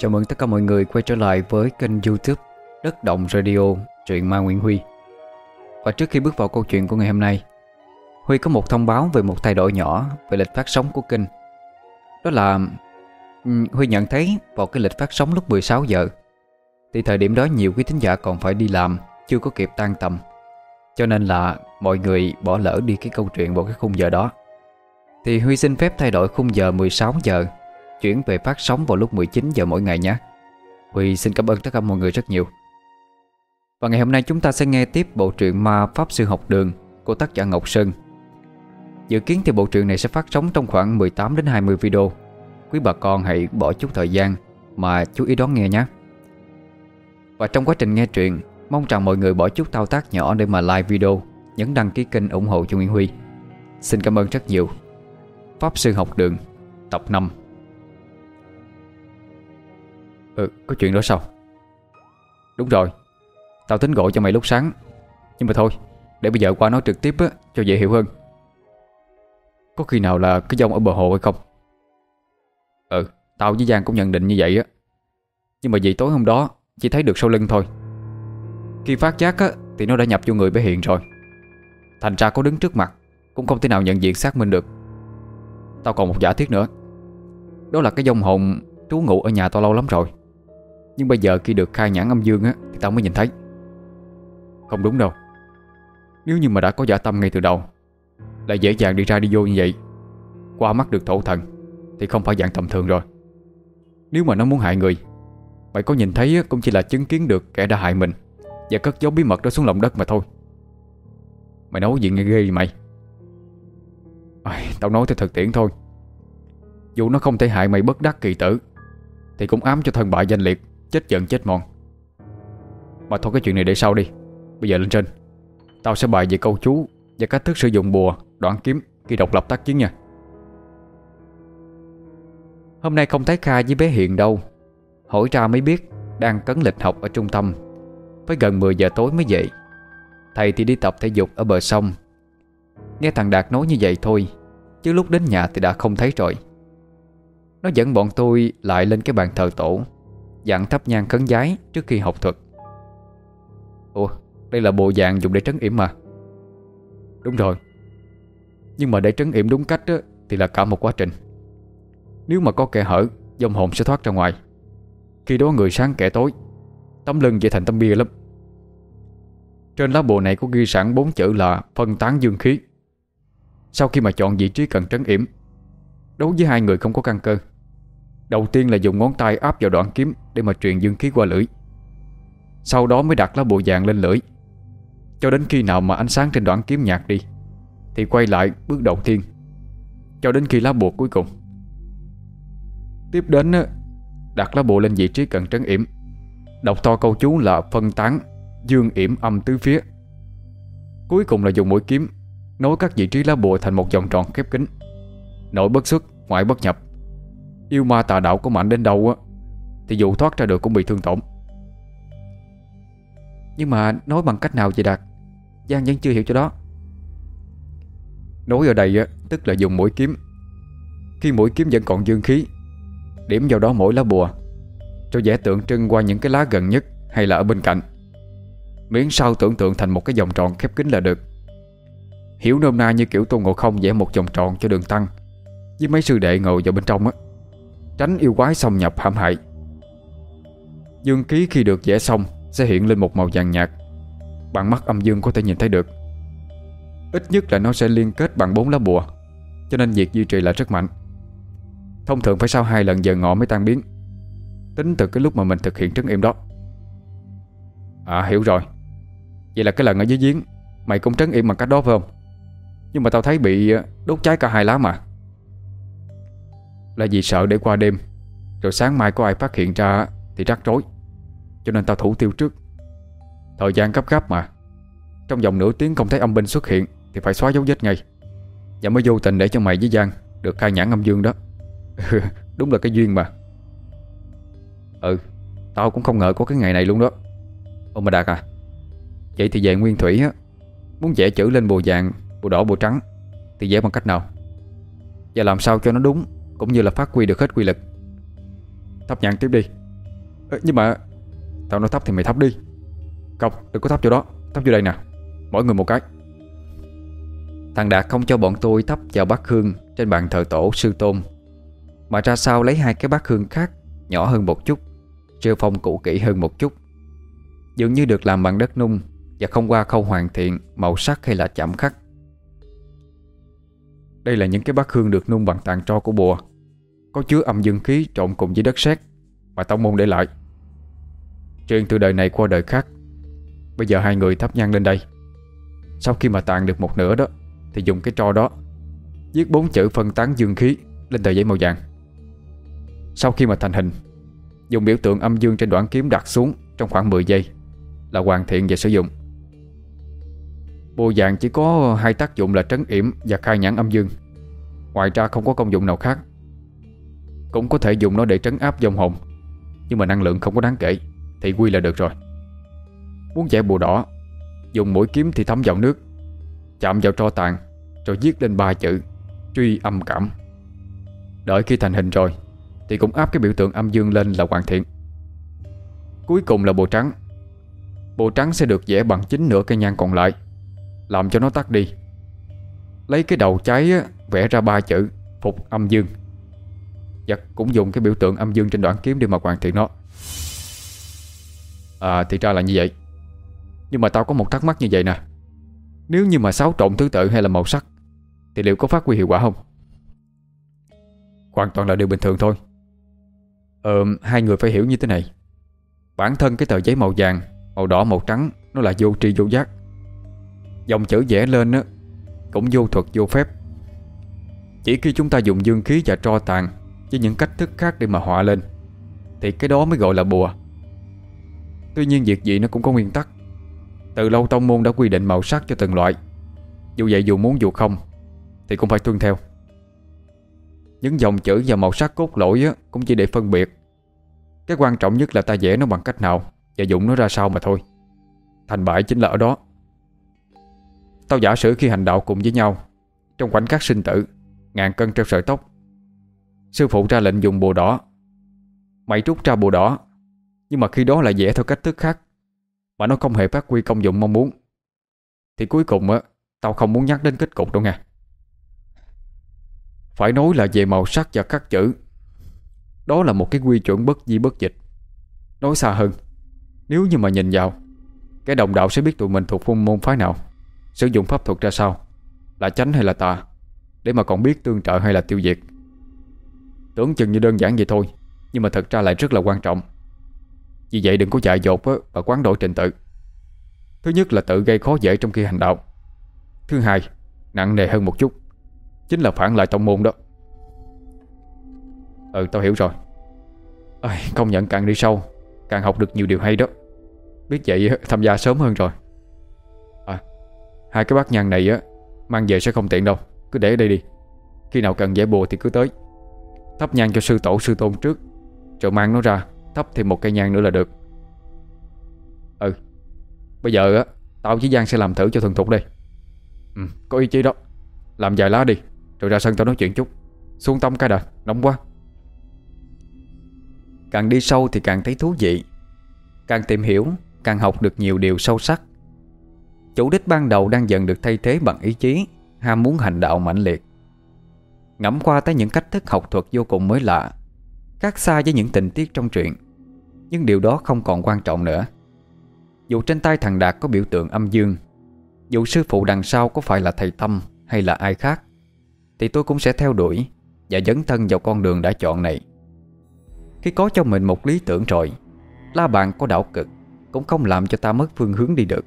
Chào mừng tất cả mọi người quay trở lại với kênh youtube Đất Động Radio, truyện Ma Nguyễn Huy. Và trước khi bước vào câu chuyện của ngày hôm nay, Huy có một thông báo về một thay đổi nhỏ về lịch phát sóng của kênh. Đó là ừ, Huy nhận thấy vào cái lịch phát sóng lúc 16 giờ, Thì thời điểm đó nhiều quý thính giả còn phải đi làm, Chưa có kịp tan tầm. Cho nên là mọi người bỏ lỡ đi cái câu chuyện vào cái khung giờ đó. Thì Huy xin phép thay đổi khung giờ 16 giờ. Chuyển về phát sóng vào lúc 19 giờ mỗi ngày nhé. Huy xin cảm ơn tất cả mọi người rất nhiều. Và ngày hôm nay chúng ta sẽ nghe tiếp bộ truyện Ma Pháp Sư Học Đường của tác giả Ngọc Sơn. Dự kiến thì bộ truyện này sẽ phát sóng trong khoảng 18 đến 20 video. Quý bà con hãy bỏ chút thời gian mà chú ý đón nghe nhé. Và trong quá trình nghe truyện, Mong rằng mọi người bỏ chút thao tác nhỏ để mà like video, Nhấn đăng ký kênh ủng hộ cho Nguyễn Huy. Xin cảm ơn rất nhiều. Pháp Sư Học Đường, Tập 5 Ừ, có chuyện đó sao? Đúng rồi. Tao tính gọi cho mày lúc sáng. Nhưng mà thôi, để bây giờ qua nói trực tiếp á Cho dễ hiểu hơn. Có khi nào là cái dông ở bờ hồ hay không? Ừ, tao với Giang cũng nhận định như vậy á. Nhưng mà vì tối hôm đó Chỉ thấy được sau lưng thôi. Khi phát giác á Thì nó đã nhập vô người bé Hiện rồi. Thành ra có đứng trước mặt Cũng không thể nào nhận diện xác minh được. Tao còn một giả thiết nữa. Đó là cái dông hồn trú ngụ ở nhà tao lâu lắm rồi nhưng bây giờ khi được khai nhãn âm dương á Thì tao mới nhìn thấy. Không đúng đâu. Nếu như mà đã có giả tâm ngay từ đầu Lại dễ dàng đi ra đi vô như vậy Qua mắt được thổ thần Thì không phải dạng tầm thường rồi. Nếu mà nó muốn hại người Mày có nhìn thấy cũng chỉ là chứng kiến được kẻ đã hại mình Và cất giấu bí mật đó xuống lòng đất mà thôi. Mày nói gì nghe ghê gì mày? Ai, Tao nói theo thực tiễn thôi. Dù nó không thể hại mày bất đắc kỳ tử Thì cũng ám cho thân bại danh liệt. Chết giận chết mòn. Mà thôi cái chuyện này để sau đi. Bây giờ lên trên Tao sẽ bài về câu chú Và cách thức sử dụng bùa, đoạn kiếm Khi độc lập tác chiến nha. Hôm nay không thấy Kha với bé Hiền đâu. Hỏi ra mới biết Đang cấn lịch học ở trung tâm. Với gần 10 giờ tối mới dậy Thầy thì đi tập thể dục ở bờ sông. Nghe thằng Đạt nói như vậy thôi Chứ lúc đến nhà thì đã không thấy rồi. Nó dẫn bọn tôi lại lên cái bàn thờ tổ. Dặn thắp nhang khấn giái trước khi học thuật. Ủa Đây là bộ dạng dùng để trấn yểm mà. Đúng rồi. Nhưng mà để trấn yểm đúng cách á, Thì là cả một quá trình. Nếu mà có kẻ hở Dòng hồn sẽ thoát ra ngoài. Khi đó người sáng kẻ tối Tấm lưng dễ thành tấm bia lắm. Trên lá bùa này có ghi sẵn bốn chữ là Phân tán dương khí. Sau khi mà chọn vị trí cần trấn yểm Đối với hai người không có căn cơ. Đầu tiên là dùng ngón tay áp vào đoạn kiếm Để mà truyền dương khí qua lưỡi. Sau đó mới đặt lá bùa vàng lên lưỡi. Cho đến khi nào mà ánh sáng trên đoạn kiếm nhạt đi Thì quay lại bước đầu tiên. Cho đến khi lá bùa cuối cùng. Tiếp đến Đặt lá bùa lên vị trí cần trấn yểm. Đọc to câu chú là phân tán Dương yểm âm tứ phía. Cuối cùng là dùng mũi kiếm Nối các vị trí lá bùa thành một vòng tròn khép kín. Nội bất xuất, ngoại bất nhập. Yêu ma tà đạo có mạnh đến đâu á, Thì dù thoát ra được cũng bị thương tổn. Nhưng mà nói bằng cách nào vậy Đạt? Giang vẫn chưa hiểu cho đó. Nói ở đây á, Tức là dùng mũi kiếm. Khi mũi kiếm vẫn còn dương khí, Điểm vào đó mỗi lá bùa, Cho vẽ tượng trưng qua những cái lá gần nhất Hay là ở bên cạnh. Miễn sao tưởng tượng thành một cái vòng tròn khép kín là được. Hiểu nôm na như kiểu Tôn Ngộ Không vẽ một vòng tròn cho đường tăng, Với mấy sư đệ ngồi vào bên trong á. Tránh yêu quái xâm nhập hãm hại. Dương khí khi được vẽ xong Sẽ hiện lên một màu vàng nhạt. Bằng mắt âm dương có thể nhìn thấy được. Ít nhất là nó sẽ liên kết bằng bốn lá bùa, Cho nên việc duy trì là rất mạnh. Thông thường phải sau hai lần giờ ngọ mới tan biến. Tính từ cái lúc mà mình thực hiện trấn yểm đó. À hiểu rồi. Vậy là cái lần ở dưới giếng, Mày cũng trấn yểm bằng cách đó phải không? Nhưng mà tao thấy bị ờ, đốt cháy cả hai lá mà là vì sợ để qua đêm. Rồi sáng mai có ai phát hiện ra Thì rắc rối. Cho nên tao thủ tiêu trước. Thời gian gấp gáp mà. Trong vòng nửa tiếng không thấy âm binh xuất hiện Thì phải xóa dấu vết ngay. Và mới vô tình để cho mày với Giang Được khai nhãn âm dương đó. Đúng là cái duyên mà. Ừ Tao cũng không ngờ có cái ngày này luôn đó. Ông mà Đạt à Vậy thì về Nguyên Thủy á Muốn vẽ chữ lên bồ vàng, bồ đỏ, bồ trắng Thì vẽ bằng cách nào? Và làm sao cho nó đúng? Cũng như là phát huy được hết quy lực. Thắp nhang tiếp đi. Ê, Nhưng mà Tao nói thấp thì mày thấp đi. Không đừng có thấp chỗ đó. Thấp vô đây nè. Mỗi người một cái. Thằng Đạt không cho bọn tôi thắp vào bát hương Trên bàn thờ tổ sư tôn Mà ra sau lấy hai cái bát hương khác Nhỏ hơn một chút Rêu phong cũ kỹ hơn một chút. Dường như được làm bằng đất nung Và không qua khâu hoàn thiện Màu sắc hay là chạm khắc. Đây là những cái bát hương được nung bằng tàn tro của bùa. Có chứa âm dương khí trộn cùng với đất sét Mà tông môn để lại. Truyền từ đời này qua đời khác, Bây giờ hai người thắp nhang lên đây. Sau khi mà tàn được một nửa đó, Thì dùng cái tro đó, Viết bốn chữ phân tán dương khí Lên tờ giấy màu vàng. Sau khi mà thành hình, Dùng biểu tượng âm dương trên đoạn kiếm đặt xuống Trong khoảng 10 giây Là hoàn thiện và sử dụng. Bùa vàng chỉ có hai tác dụng là trấn yểm Và khai nhãn âm dương. Ngoài ra không có công dụng nào khác. Cũng có thể dùng nó để trấn áp dòng hồn. Nhưng mà năng lượng không có đáng kể Thì quy là được rồi. Muốn vẽ bùa đỏ Dùng mũi kiếm thì thấm vào nước Chạm vào tro tàn Rồi viết lên ba chữ Truy âm cảm. Đợi khi thành hình rồi Thì cũng áp cái biểu tượng âm dương lên là hoàn thiện. Cuối cùng là bùa trắng. Bùa trắng sẽ được vẽ bằng chính nửa cây nhang còn lại Làm cho nó tắt đi. Lấy cái đầu cháy á, vẽ ra ba chữ Phục âm dương. Và cũng dùng cái biểu tượng âm dương trên đoạn kiếm để mà hoàn thiện nó. À thì ra là như vậy. Nhưng mà tao có một thắc mắc như vậy nè. Nếu như mà xáo trộn thứ tự hay là màu sắc Thì liệu có phát huy hiệu quả không? Hoàn toàn là điều bình thường thôi. Ờ, hai người phải hiểu như thế này. Bản thân cái tờ giấy màu vàng Màu đỏ màu trắng Nó là vô tri vô giác. Dòng chữ vẽ lên á Cũng vô thuật vô phép. Chỉ khi chúng ta dùng dương khí và tro tàn với những cách thức khác để mà họa lên Thì cái đó mới gọi là bùa. Tuy nhiên việc gì nó cũng có nguyên tắc. Từ lâu tông môn đã quy định màu sắc cho từng loại. Dù vậy dù muốn dù không Thì cũng phải tuân theo. Những dòng chữ và màu sắc cốt lỗi á, Cũng chỉ để phân biệt. Cái quan trọng nhất là ta vẽ nó bằng cách nào Và dụng nó ra sao mà thôi. Thành bại chính là ở đó. Tao giả sử khi hành đạo cùng với nhau Trong khoảnh khắc sinh tử Ngàn cân treo sợi tóc Sư phụ ra lệnh dùng bùa đỏ. Mày rút ra bùa đỏ. Nhưng mà khi đó lại vẽ theo cách thức khác, Mà nó không hề phát huy công dụng mong muốn. Thì cuối cùng á, Tao không muốn nhắc đến kết cục đâu nha Phải nói là về màu sắc và các chữ, Đó là một cái quy chuẩn bất di bất dịch. Nói xa hơn, Nếu như mà nhìn vào, Cái đồng đạo sẽ biết tụi mình thuộc phong môn phái nào, Sử dụng pháp thuật ra sao, Là tránh hay là tà, Để mà còn biết tương trợ hay là tiêu diệt. Tưởng chừng như đơn giản vậy thôi Nhưng mà thật ra lại rất là quan trọng. Vì vậy đừng có dại dột và quán đổi trình tự. Thứ nhất là tự gây khó dễ trong khi hành đạo. Thứ hai Nặng nề hơn một chút. Chính là phản lại tông môn đó. Ừ tao hiểu rồi. À, Công nhận càng đi sâu Càng học được nhiều điều hay đó. Biết vậy tham gia sớm hơn rồi. À Hai cái bát nhang này á Mang về sẽ không tiện đâu. Cứ để ở đây đi. Khi nào cần giải bùa thì cứ tới. Thắp nhang cho sư tổ, sư tôn trước. Rồi mang nó ra, Thắp thêm một cây nhang nữa là được. Ừ Bây giờ á, Tao với Giang sẽ làm thử cho thuần thục đây. Ừ có ý chí đó. Làm vài lá đi, Rồi ra sân tao nói chuyện chút. Xuống tâm cái đời Nóng quá. Càng đi sâu thì càng thấy thú vị. Càng tìm hiểu, Càng học được nhiều điều sâu sắc. Chủ đích ban đầu đang dần được thay thế bằng ý chí, Ham muốn hành đạo mạnh liệt. Ngẫm qua tới những cách thức học thuật vô cùng mới lạ, Khác xa với những tình tiết trong truyện, Nhưng điều đó không còn quan trọng nữa. Dù trên tay thằng Đạt có biểu tượng âm dương, Dù sư phụ đằng sau có phải là thầy Tâm hay là ai khác, Thì tôi cũng sẽ theo đuổi Và dấn thân vào con đường đã chọn này. Khi có cho mình một lý tưởng rồi, La bàn có đảo cực, Cũng không làm cho ta mất phương hướng đi được.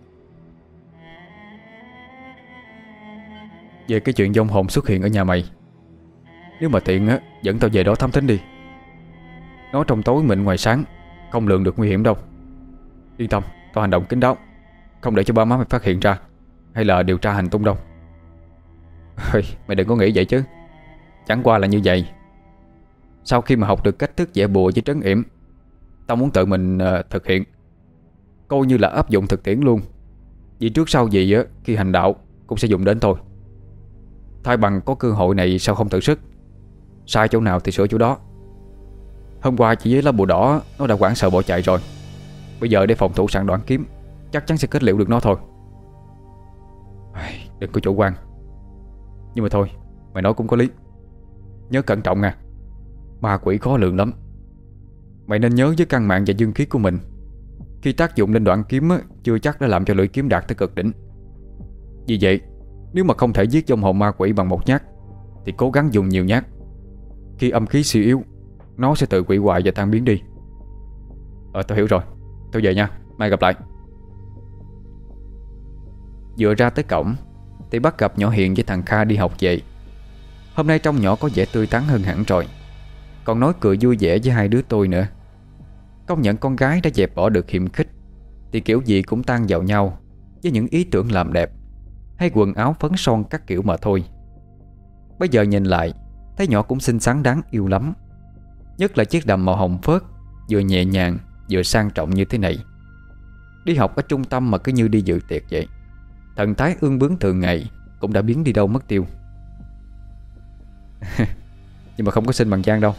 Về cái chuyện dông hồn xuất hiện ở nhà mày. Nếu mà tiện á Dẫn tao về đó thăm thính đi. Nó trong tối mịn ngoài sáng Không lường được nguy hiểm đâu. Yên tâm Tao hành động kín đáo. Không để cho ba má mày phát hiện ra Hay là điều tra hành tung đâu. Ôi, Mày đừng có nghĩ vậy chứ. Chẳng qua là như vậy. Sau khi mà học được cách thức vẽ bùa với trấn yểm Tao muốn tự mình uh, thực hiện. Coi như là áp dụng thực tiễn luôn. Vì trước sau gì á Khi hành đạo cũng sẽ dùng đến thôi Thay bằng có cơ hội này sao không thử sức? Sai chỗ nào thì sửa chỗ đó. Hôm qua chỉ với lá bùa đỏ Nó đã quảng sợ bỏ chạy rồi. Bây giờ để phòng thủ sẵn đoạn kiếm Chắc chắn sẽ kết liễu được nó thôi. Đừng có chủ quan Nhưng mà thôi Mày nói cũng có lý. Nhớ cẩn trọng nha Ma quỷ khó lường lắm. Mày nên nhớ với căn mạng và dương khí của mình. Khi tác dụng lên đoạn kiếm á, Chưa chắc đã làm cho lưỡi kiếm đạt tới cực đỉnh. Vì vậy Nếu mà không thể giết trong hồn ma quỷ bằng một nhát Thì cố gắng dùng nhiều nhát. Khi âm khí suy yếu, Nó sẽ tự quỷ hoại và tan biến đi. Ờ tôi hiểu rồi. Tôi về nha. Mai gặp lại. Vừa ra tới cổng, Thì bắt gặp nhỏ Hiền với thằng Kha đi học về Hôm nay trong nhỏ có vẻ tươi tắn hơn hẳn rồi. Còn nói cười vui vẻ với hai đứa tôi nữa. Công nhận con gái đã dẹp bỏ được hiểm khích, Thì kiểu gì cũng tan vào nhau, Với những ý tưởng làm đẹp, Hay quần áo phấn son các kiểu mà thôi. Bây giờ nhìn lại Thấy nhỏ cũng xinh xắn đáng yêu lắm. Nhất là chiếc đầm màu hồng phớt, Vừa nhẹ nhàng, vừa sang trọng như thế này. Đi học ở trung tâm mà cứ như đi dự tiệc vậy. Thần thái ương bướng thường ngày Cũng đã biến đi đâu mất tiêu. Nhưng mà không có xin bằng Giang đâu.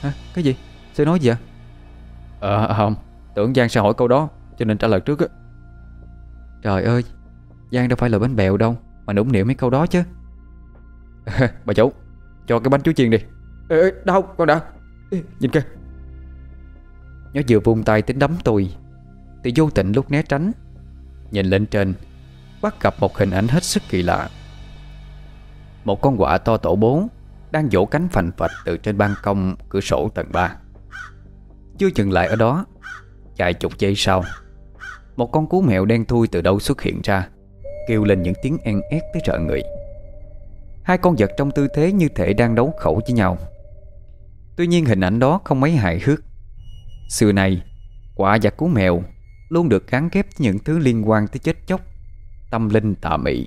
Hả? Cái gì? Sẽ nói gì ạ? Ờ không. Tưởng Giang sẽ hỏi câu đó, Cho nên trả lời trước á. Trời ơi, Giang đâu phải là bánh bèo đâu, Mà nũng nịu mấy câu đó chứ. Bà chủ. Cho cái bánh chuối chiên đi. Ê, ê đâu con đã. Ê, Nhìn kìa. Nó vừa vung tay tính đấm tôi. Thì vô tình lúc né tránh Nhìn lên trên Bắt gặp một hình ảnh hết sức kỳ lạ. Một con quạ to tổ bố Đang vỗ cánh phành phạch từ trên ban công cửa sổ tầng 3 Chưa dừng lại ở đó Vài chục giây sau Một con cú mèo đen thui từ đâu xuất hiện ra Kêu lên những tiếng en ét tới trợ người Hai con vật trong tư thế như thể đang đấu khẩu với nhau. Tuy nhiên hình ảnh đó không mấy hài hước. Xưa này Quả và cú mèo Luôn được gắn ghép với những thứ liên quan tới chết chóc Tâm linh tà mị.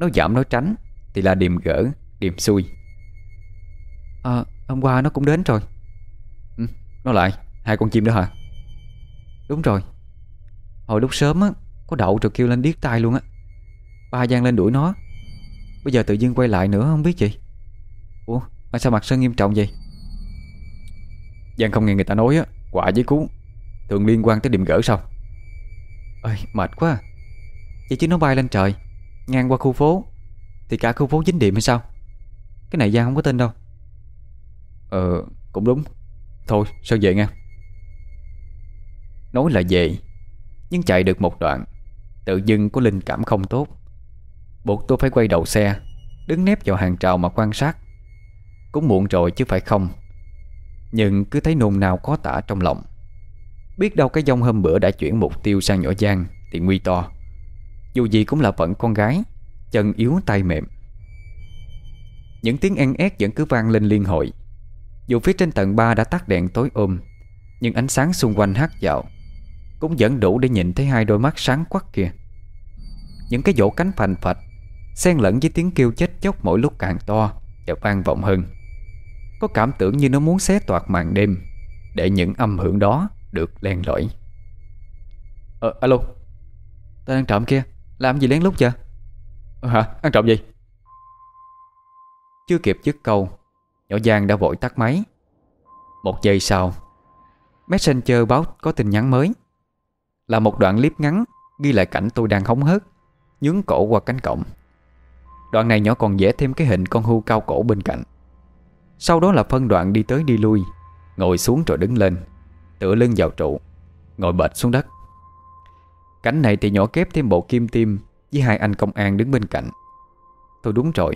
Nó giảm nói tránh Thì là điềm gỡ, điềm xui. À hôm qua nó cũng đến rồi. Ừ, Nó lại Hai con chim đó hả? Đúng rồi. Hồi lúc sớm á Có đậu rồi kêu lên điếc tai luôn á. Ba Giang lên đuổi nó Bây giờ tự dưng quay lại nữa, không biết gì Ủa, mà sao mặt Sơn nghiêm trọng vậy? Giang không nghe người ta nói á, Quả với cú. Thường liên quan tới điểm gỡ sao Ơi mệt quá à. Vậy chứ nó bay lên trời, Ngang qua khu phố, Thì cả khu phố dính điểm hay sao? Cái này Giang không có tin đâu. Ờ cũng đúng. Thôi sao về nghe. Nói là về, Nhưng chạy được một đoạn, Tự dưng có linh cảm không tốt. Buộc tôi phải quay đầu xe, Đứng nép vào hàng trào mà quan sát. Cũng muộn rồi chứ phải không? Nhưng cứ thấy nôn nào có tả trong lòng. Biết đâu cái dông hôm bữa đã chuyển mục tiêu sang nhỏ Giang Thì nguy to. Dù gì cũng là phận con gái, Chân yếu tay mềm. Những tiếng en ét vẫn cứ vang lên liên hội. Dù phía trên tầng 3 đã tắt đèn tối ôm, Nhưng ánh sáng xung quanh hắt dạo Cũng vẫn đủ để nhìn thấy hai đôi mắt sáng quắc kia. Những cái vỗ cánh phành phạch Xen lẫn với tiếng kêu chết chóc mỗi lúc càng to Và vang vọng hơn. Có cảm tưởng như nó muốn xé toạc màn đêm Để những âm hưởng đó được len lỏi. Ờ alo. Tên ăn trộm kia Làm gì lén lút vậy? Hả? Ăn trộm gì? Chưa kịp dứt câu Nhỏ Giang đã vội tắt máy. Một giây sau Messenger báo có tin nhắn mới. Là một đoạn clip ngắn Ghi lại cảnh tôi đang hóng hớt Nhướng cổ qua cánh cổng Đoạn này nhỏ còn vẽ thêm cái hình con hưu cao cổ bên cạnh. Sau đó là phân đoạn đi tới đi lui, Ngồi xuống rồi đứng lên, Tựa lưng vào trụ, Ngồi bệt xuống đất. Cảnh này thì nhỏ kép thêm bộ kim tim Với hai anh công an đứng bên cạnh. Tôi đúng rồi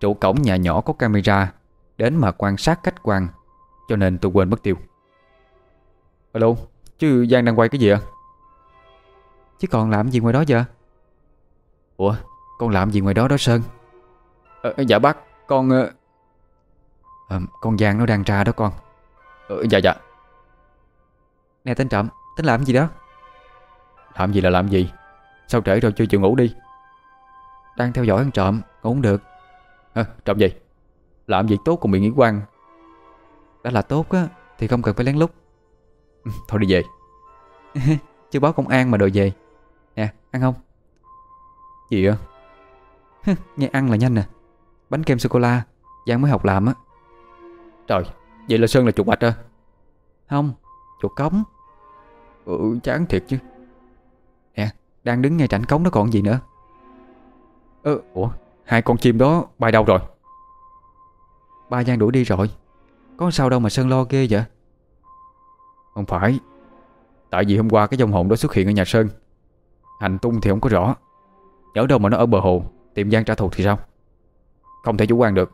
Trụ cổng nhà nhỏ có camera, Đến mà quan sát cách quan, Cho nên tôi quên mất tiêu. Alo, Chứ Giang đang quay cái gì ạ? Chứ còn làm gì ngoài đó giờ? Ủa? Con làm gì ngoài đó đó Sơn? Ờ, Dạ bác Con à, Con Giang nó đang ra đó con. ờ, Dạ dạ. Nè tên Trộm Tính làm gì đó? Làm gì là làm gì. Sao trễ rồi chưa chịu ngủ đi. Đang theo dõi ăn trộm Ngủ không được. À, Trộm gì? Làm gì tốt còn bị nghĩ quan. Đã là tốt á Thì không cần phải lén lút. Ừ, Thôi đi về. Chưa báo công an mà đòi về. Nè ăn không? Gì vậy Nghe ăn là nhanh nè Bánh kem sô-cô-la Giang mới học làm á. Trời Vậy là Sơn là chuột bạch à? Không Chuột cống. Ừ chán thiệt chứ. Nè Đang đứng ngay rảnh cống đó còn gì nữa. Ơ Ủa Hai con chim đó bay đâu rồi? Ba Giang đuổi đi rồi. Có sao đâu mà Sơn lo ghê vậy? Không phải. Tại vì hôm qua cái dòng hồn đó xuất hiện ở nhà Sơn. Hành tung thì không có rõ. Nhớ đâu mà nó ở bờ hồ Tìm Giang trả thù thì sao? Không thể chủ quan được.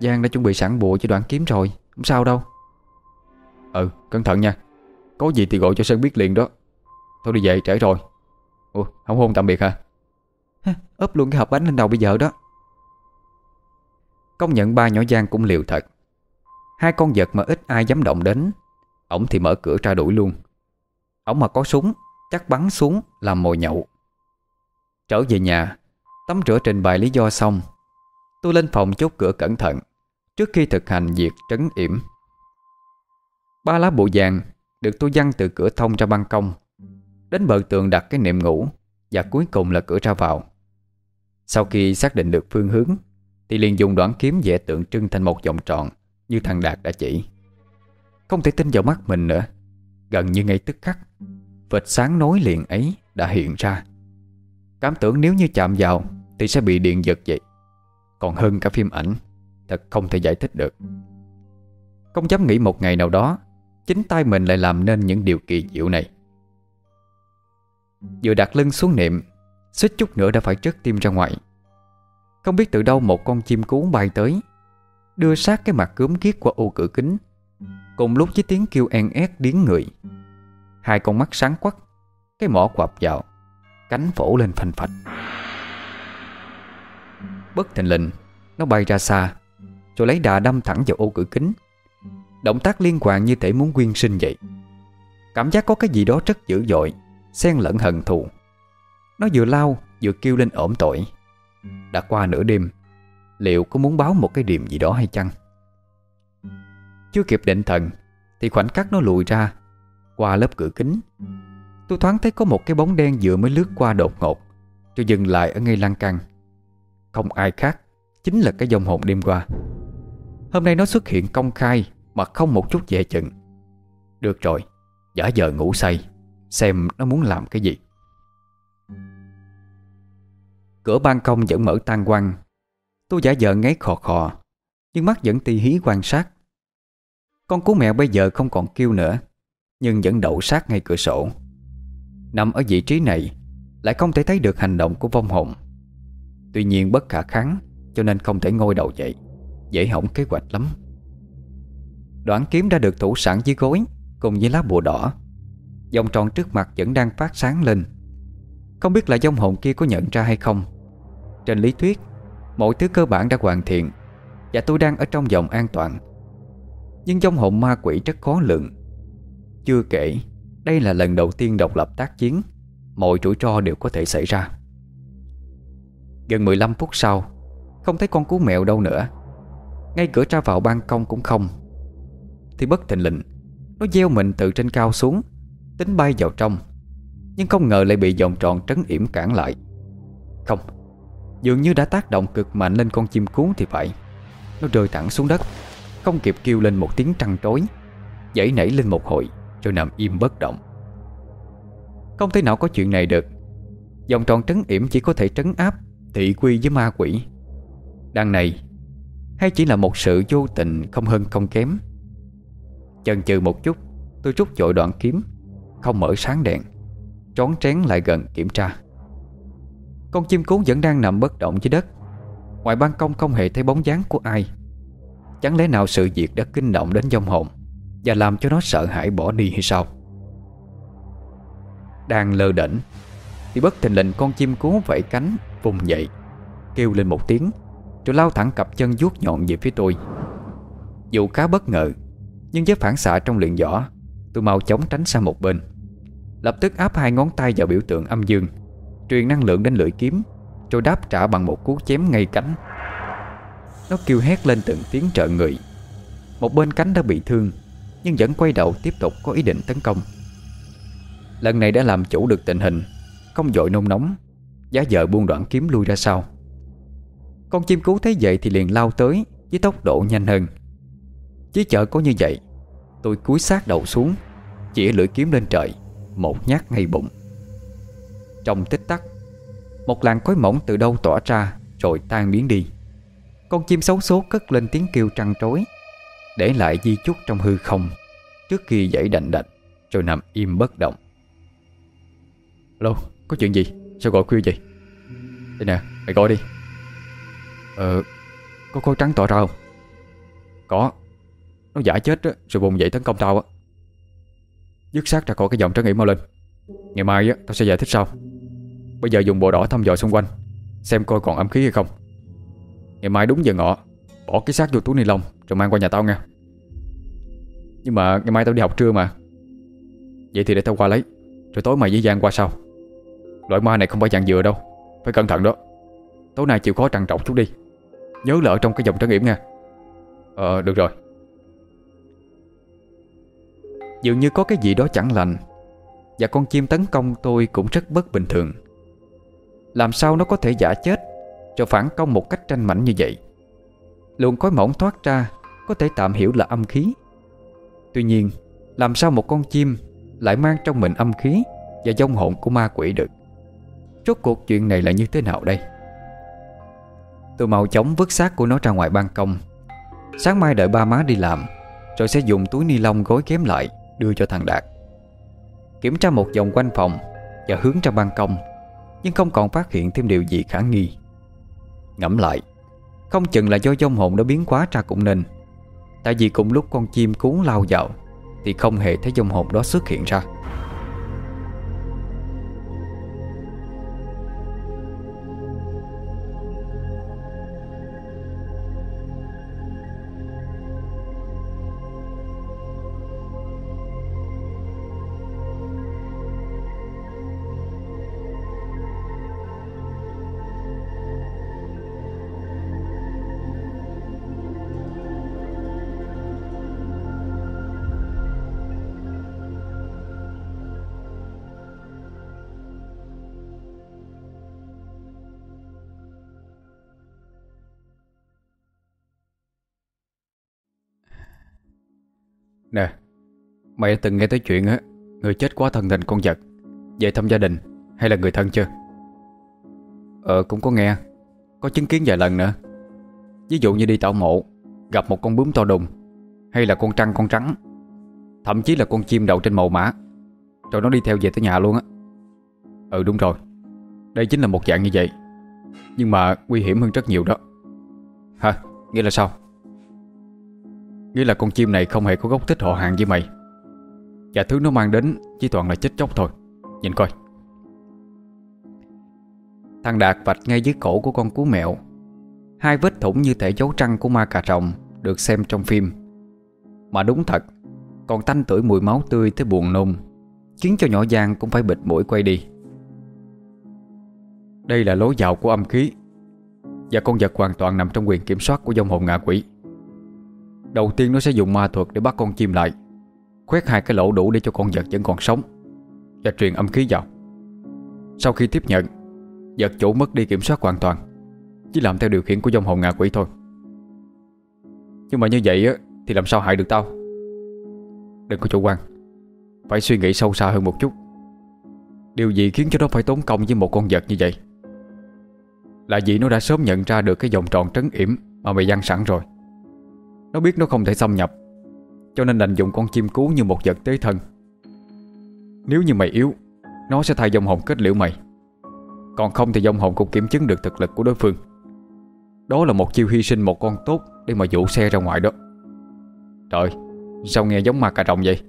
Giang đã chuẩn bị sẵn bộ cho đoạn kiếm rồi Không sao đâu. Ừ cẩn thận nha. Có gì thì gọi cho Sơn biết liền đó. Thôi đi về trễ rồi. Ủa không hôn tạm biệt hả? Ấp luôn cái hộp bánh lên đầu bây giờ đó. Công nhận ba nhỏ Giang cũng liều thật. Hai con vật mà ít ai dám động đến Ổng thì mở cửa ra đuổi luôn. Ổng mà có súng Chắc bắn xuống làm mồi nhậu Trở về nhà, Tắm rửa trình bày lý do xong. Tôi lên phòng chốt cửa cẩn thận, Trước khi thực hành việc trấn yểm. Ba lá bộ vàng Được tôi văng từ cửa thông ra ban công, Đến bờ tường đặt cái niệm ngủ Và cuối cùng là cửa ra vào. Sau khi xác định được phương hướng, Thì liền dùng đoạn kiếm vẽ tượng trưng thành một vòng tròn Như thằng Đạt đã chỉ. Không thể tin vào mắt mình nữa, Gần như ngay tức khắc, Vệt sáng nối liền ấy đã hiện ra. Cảm tưởng nếu như chạm vào Thì sẽ bị điện giật vậy. Còn hơn cả phim ảnh, Thật không thể giải thích được. Không dám nghĩ một ngày nào đó, Chính tay mình lại làm nên những điều kỳ diệu này. Vừa đặt lưng xuống niệm Xích chút nữa đã phải trớt tim ra ngoài. Không biết từ đâu một con chim cú bay tới, Đưa sát cái mặt cướm kiết qua ô cửa kính. Cùng lúc với tiếng kêu en ét điếng người. Hai con mắt sáng quắc, Cái mỏ quặp vào. Cánh phổ lên phành phạch. Bất thình lình, Nó bay ra xa, Rồi lấy đà đâm thẳng vào ô cửa kính. Động tác liên quan như thể muốn quyên sinh vậy. Cảm giác có cái gì đó rất dữ dội, Xen lẫn hận thù. Nó vừa lao, vừa kêu lên ổm tội. Đã qua nửa đêm, Liệu có muốn báo một cái điểm gì đó hay chăng? Chưa kịp định thần, Thì khoảnh khắc nó lùi ra, Qua lớp cửa kính. Tôi thoáng thấy có một cái bóng đen vừa mới lướt qua đột ngột. Rồi dừng lại ở ngay lan can. Không ai khác Chính là cái dòng hồn đêm qua. Hôm nay nó xuất hiện công khai Mà không một chút dè chừng. Được rồi, Giả giờ ngủ say, Xem nó muốn làm cái gì. Cửa ban công vẫn mở tan quăng Tôi giả vờ ngáy khò khò, Nhưng mắt vẫn ti hí quan sát. Con cú mẹ bây giờ không còn kêu nữa, Nhưng vẫn đậu sát ngay cửa sổ. Nằm ở vị trí này Lại không thể thấy được hành động của vong hồn. Tuy nhiên bất khả kháng, Cho nên không thể ngôi đầu dậy, Dễ hỏng kế hoạch lắm. Đoạn kiếm đã được thủ sẵn dưới gối Cùng với lá bùa đỏ. Dòng tròn trước mặt vẫn đang phát sáng lên. Không biết là dông hồn kia có nhận ra hay không. Trên lý thuyết, Mọi thứ cơ bản đã hoàn thiện Và tôi đang ở trong vòng an toàn. Nhưng dông hồn ma quỷ rất khó lượng Chưa kể đây là lần đầu tiên độc lập tác chiến. Mọi rủi ro đều có thể xảy ra. Gần 15 phút sau, Không thấy con cú mèo đâu nữa. Ngay cửa ra vào ban công cũng không. Thì bất thình lình, Nó gieo mình từ trên cao xuống, Tính bay vào trong. Nhưng không ngờ lại bị vòng tròn trấn yểm cản lại. Không, Dường như đã tác động cực mạnh lên con chim cuốn thì phải. Nó rơi thẳng xuống đất, Không kịp kêu lên một tiếng trăng trối Dãy nảy lên một hồi. Rồi nằm im bất động. Không thể nào có chuyện này được. Vòng tròn trấn yểm chỉ có thể trấn áp Thị quy với ma quỷ. Đằng này, Hay chỉ là một sự vô tình không hơn không kém. Chần chừ một chút, Tôi rút dội đoạn kiếm, Không mở sáng đèn, Trón trén lại gần kiểm tra. Con chim cú vẫn đang nằm bất động dưới đất. Ngoài ban công không hề thấy bóng dáng của ai. Chẳng lẽ nào sự việc đã kinh động đến dòng hồn? Và làm cho nó sợ hãi bỏ đi hay sao? Đang lơ đỉnh Thì bất thình lình con chim cú vẫy cánh Vùng dậy, Kêu lên một tiếng, Rồi lao thẳng cặp chân vuốt nhọn về phía tôi. Dù khá bất ngờ, Nhưng với phản xạ trong luyện võ, Tôi mau chóng tránh sang một bên. Lập tức áp hai ngón tay vào biểu tượng âm dương, Truyền năng lượng đến lưỡi kiếm, Rồi đáp trả bằng một cú chém ngay cánh. Nó kêu hét lên từng tiếng trợ người. Một bên cánh đã bị thương nhưng vẫn quay đầu tiếp tục có ý định tấn công. Lần này đã làm chủ được tình hình, Không dội nôn nóng, Giá vợ buông đoạn kiếm lui ra sau. Con chim cú thấy vậy thì liền lao tới, Với tốc độ nhanh hơn. Chỉ chợ có như vậy, Tôi cúi sát đầu xuống Chỉa lưỡi kiếm lên trời, Một nhát ngay bụng. Trong tích tắc, Một làn khói mỏng từ đâu tỏa ra, Rồi tan biến đi. Con chim xấu số cất lên tiếng kêu trăng trối. Để lại di chúc trong hư không Trước khi dậy đành đạch Rồi nằm im bất động. Alo, có chuyện gì? Sao gọi khuya vậy? Đây nè, mày gọi đi. Ờ, có khối trắng tỏ ra không? Có. Nó giả chết đó, rồi vùng dậy tấn công tao á. Dứt xác ra khỏi cái dòng trấn nghĩ mau lên. Ngày mai á, tao sẽ giải thích sau. Bây giờ dùng bộ đỏ thăm dò xung quanh Xem coi còn âm khí hay không. Ngày mai đúng giờ ngọ Bỏ cái xác vô túi ni lông rồi mang qua nhà tao nha Nhưng mà ngày mai tao đi học trưa mà. Vậy thì để tao qua lấy. Rồi tối mày với Giang qua sau. Loại ma này không phải dạng dừa đâu. Phải cẩn thận đó. Tối nay chịu khó trằn trọc chút đi. Nhớ lỡ trong cái dòng trải nghiệm nha. Ờ được rồi. Dường như có cái gì đó chẳng lành. Và con chim tấn công tôi cũng rất bất bình thường. Làm sao nó có thể giả chết Rồi phản công một cách tranh mảnh như vậy? Luồng khói mỏng thoát ra có thể tạm hiểu là âm khí. Tuy nhiên, Làm sao một con chim Lại mang trong mình âm khí Và dông hồn của ma quỷ được? Rốt cuộc chuyện này là như thế nào đây? Tôi mau chóng vứt xác của nó ra ngoài ban công. Sáng mai đợi ba má đi làm, Rồi sẽ dùng túi ni lông gối kém lại Đưa cho thằng Đạt. Kiểm tra một vòng quanh phòng Và hướng ra ban công, Nhưng không còn phát hiện thêm điều gì khả nghi. Ngẫm lại, Không chừng là do dông hồn đã biến quá ra cũng nên. Tại vì cùng lúc con chim cuốn lao vào, Thì không hề thấy dông hồn đó xuất hiện ra. Nè, Mày đã từng nghe tới chuyện á, Người chết quá thân tình con vật, Về thăm gia đình hay là người thân chưa Ờ cũng có nghe, Có chứng kiến vài lần nữa Ví dụ như đi tạo mộ, Gặp một con bướm to đùng, Hay là con trăng con trắng, Thậm chí là con chim đậu trên màu mã, Rồi nó đi theo về tới nhà luôn á Ừ đúng rồi, Đây chính là một dạng như vậy, Nhưng mà nguy hiểm hơn rất nhiều đó Hả? Nghĩa là sao? Nghĩa là con chim này không hề có gốc tích họ hàng với mày. Và thứ nó mang đến Chỉ toàn là chết chóc thôi. Nhìn coi. Thằng Đạt vạch ngay dưới cổ của con cú mèo Hai vết thủng như thể dấu trăng của ma cà rồng Được xem trong phim. Mà đúng thật, Còn tanh tuổi mùi máu tươi tới buồn nôn, Khiến cho nhỏ Giang cũng phải bịt mũi quay đi. Đây là lối vào của âm khí, Và con vật hoàn toàn nằm trong quyền kiểm soát của dòng hồn ngạ quỷ. Đầu tiên nó sẽ dùng ma thuật để bắt con chim lại. Khoét hai cái lỗ đủ để cho con vật vẫn còn sống. Và truyền âm khí vào. Sau khi tiếp nhận, Vật chủ mất đi kiểm soát hoàn toàn. Chỉ làm theo điều khiển của dòng hồn ngạ quỷ thôi. Nhưng mà như vậy á, Thì làm sao hại được tao? Đừng có chủ quan. Phải suy nghĩ sâu xa hơn một chút. Điều gì khiến cho nó phải tốn công với một con vật như vậy? Là vì nó đã sớm nhận ra được cái vòng tròn trấn yểm Mà mày dăng sẵn rồi nó biết nó không thể xâm nhập, Cho nên đành dùng con chim cú như một vật tế thân. Nếu như mày yếu, Nó sẽ thay dòng hồn kết liễu mày. Còn không thì dòng hồn cũng kiểm chứng được thực lực của đối phương. Đó là một chiêu hy sinh một con tốt Để mà dụ xe ra ngoài đó. Trời, Sao nghe giống ma cà rồng vậy?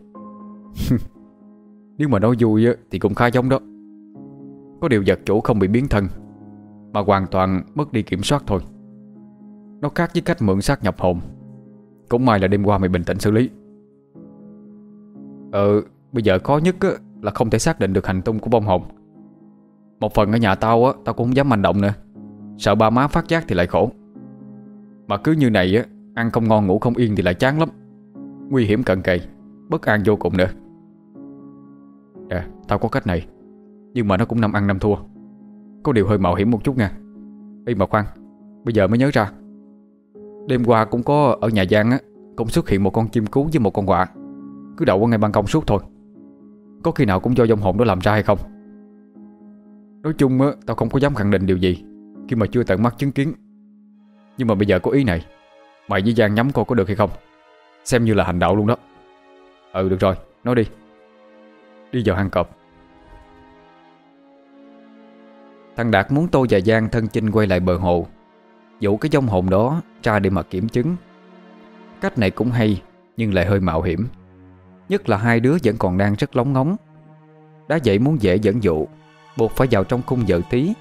Nếu mà nói vui Thì cũng khá giống đó. Có điều vật chủ không bị biến thân, Mà hoàn toàn mất đi kiểm soát thôi. Nó khác với cách mượn xác nhập hồn cũng may là đêm qua mày bình tĩnh xử lý. Ờ Bây giờ khó nhất á, là không thể xác định được hành tung của bông hồng Một phần ở nhà tao á Tao cũng không dám hành động nữa. Sợ ba má phát giác thì lại khổ. Mà cứ như này á Ăn không ngon ngủ không yên thì lại chán lắm. Nguy hiểm cận kề Bất an vô cùng nữa. À tao có cách này Nhưng mà nó cũng năm ăn năm thua. Có điều hơi mạo hiểm một chút nha. Ý mà khoan Bây giờ mới nhớ ra. Đêm qua cũng có ở nhà Giang á Cũng xuất hiện một con chim cú với một con quạ. Cứ đậu ở ngay ban công suốt thôi. Có khi nào cũng do dòng hồn đó làm ra hay không? Nói chung á Tao không có dám khẳng định điều gì Khi mà chưa tận mắt chứng kiến. Nhưng mà bây giờ có ý này Mày với Giang nhắm coi có được hay không? Xem như là hành đạo luôn đó. Ừ được rồi, nói đi. Đi vào hang cọp. Thằng Đạt muốn Tô và Giang thân chinh quay lại bờ hồ. Dụ cái dông hồn đó ra để mà kiểm chứng. Cách này cũng hay, Nhưng lại hơi mạo hiểm. Nhất là hai đứa vẫn còn đang rất lóng ngóng. Đã vậy muốn dễ dẫn dụ, Buộc phải vào trong khung giờ tí,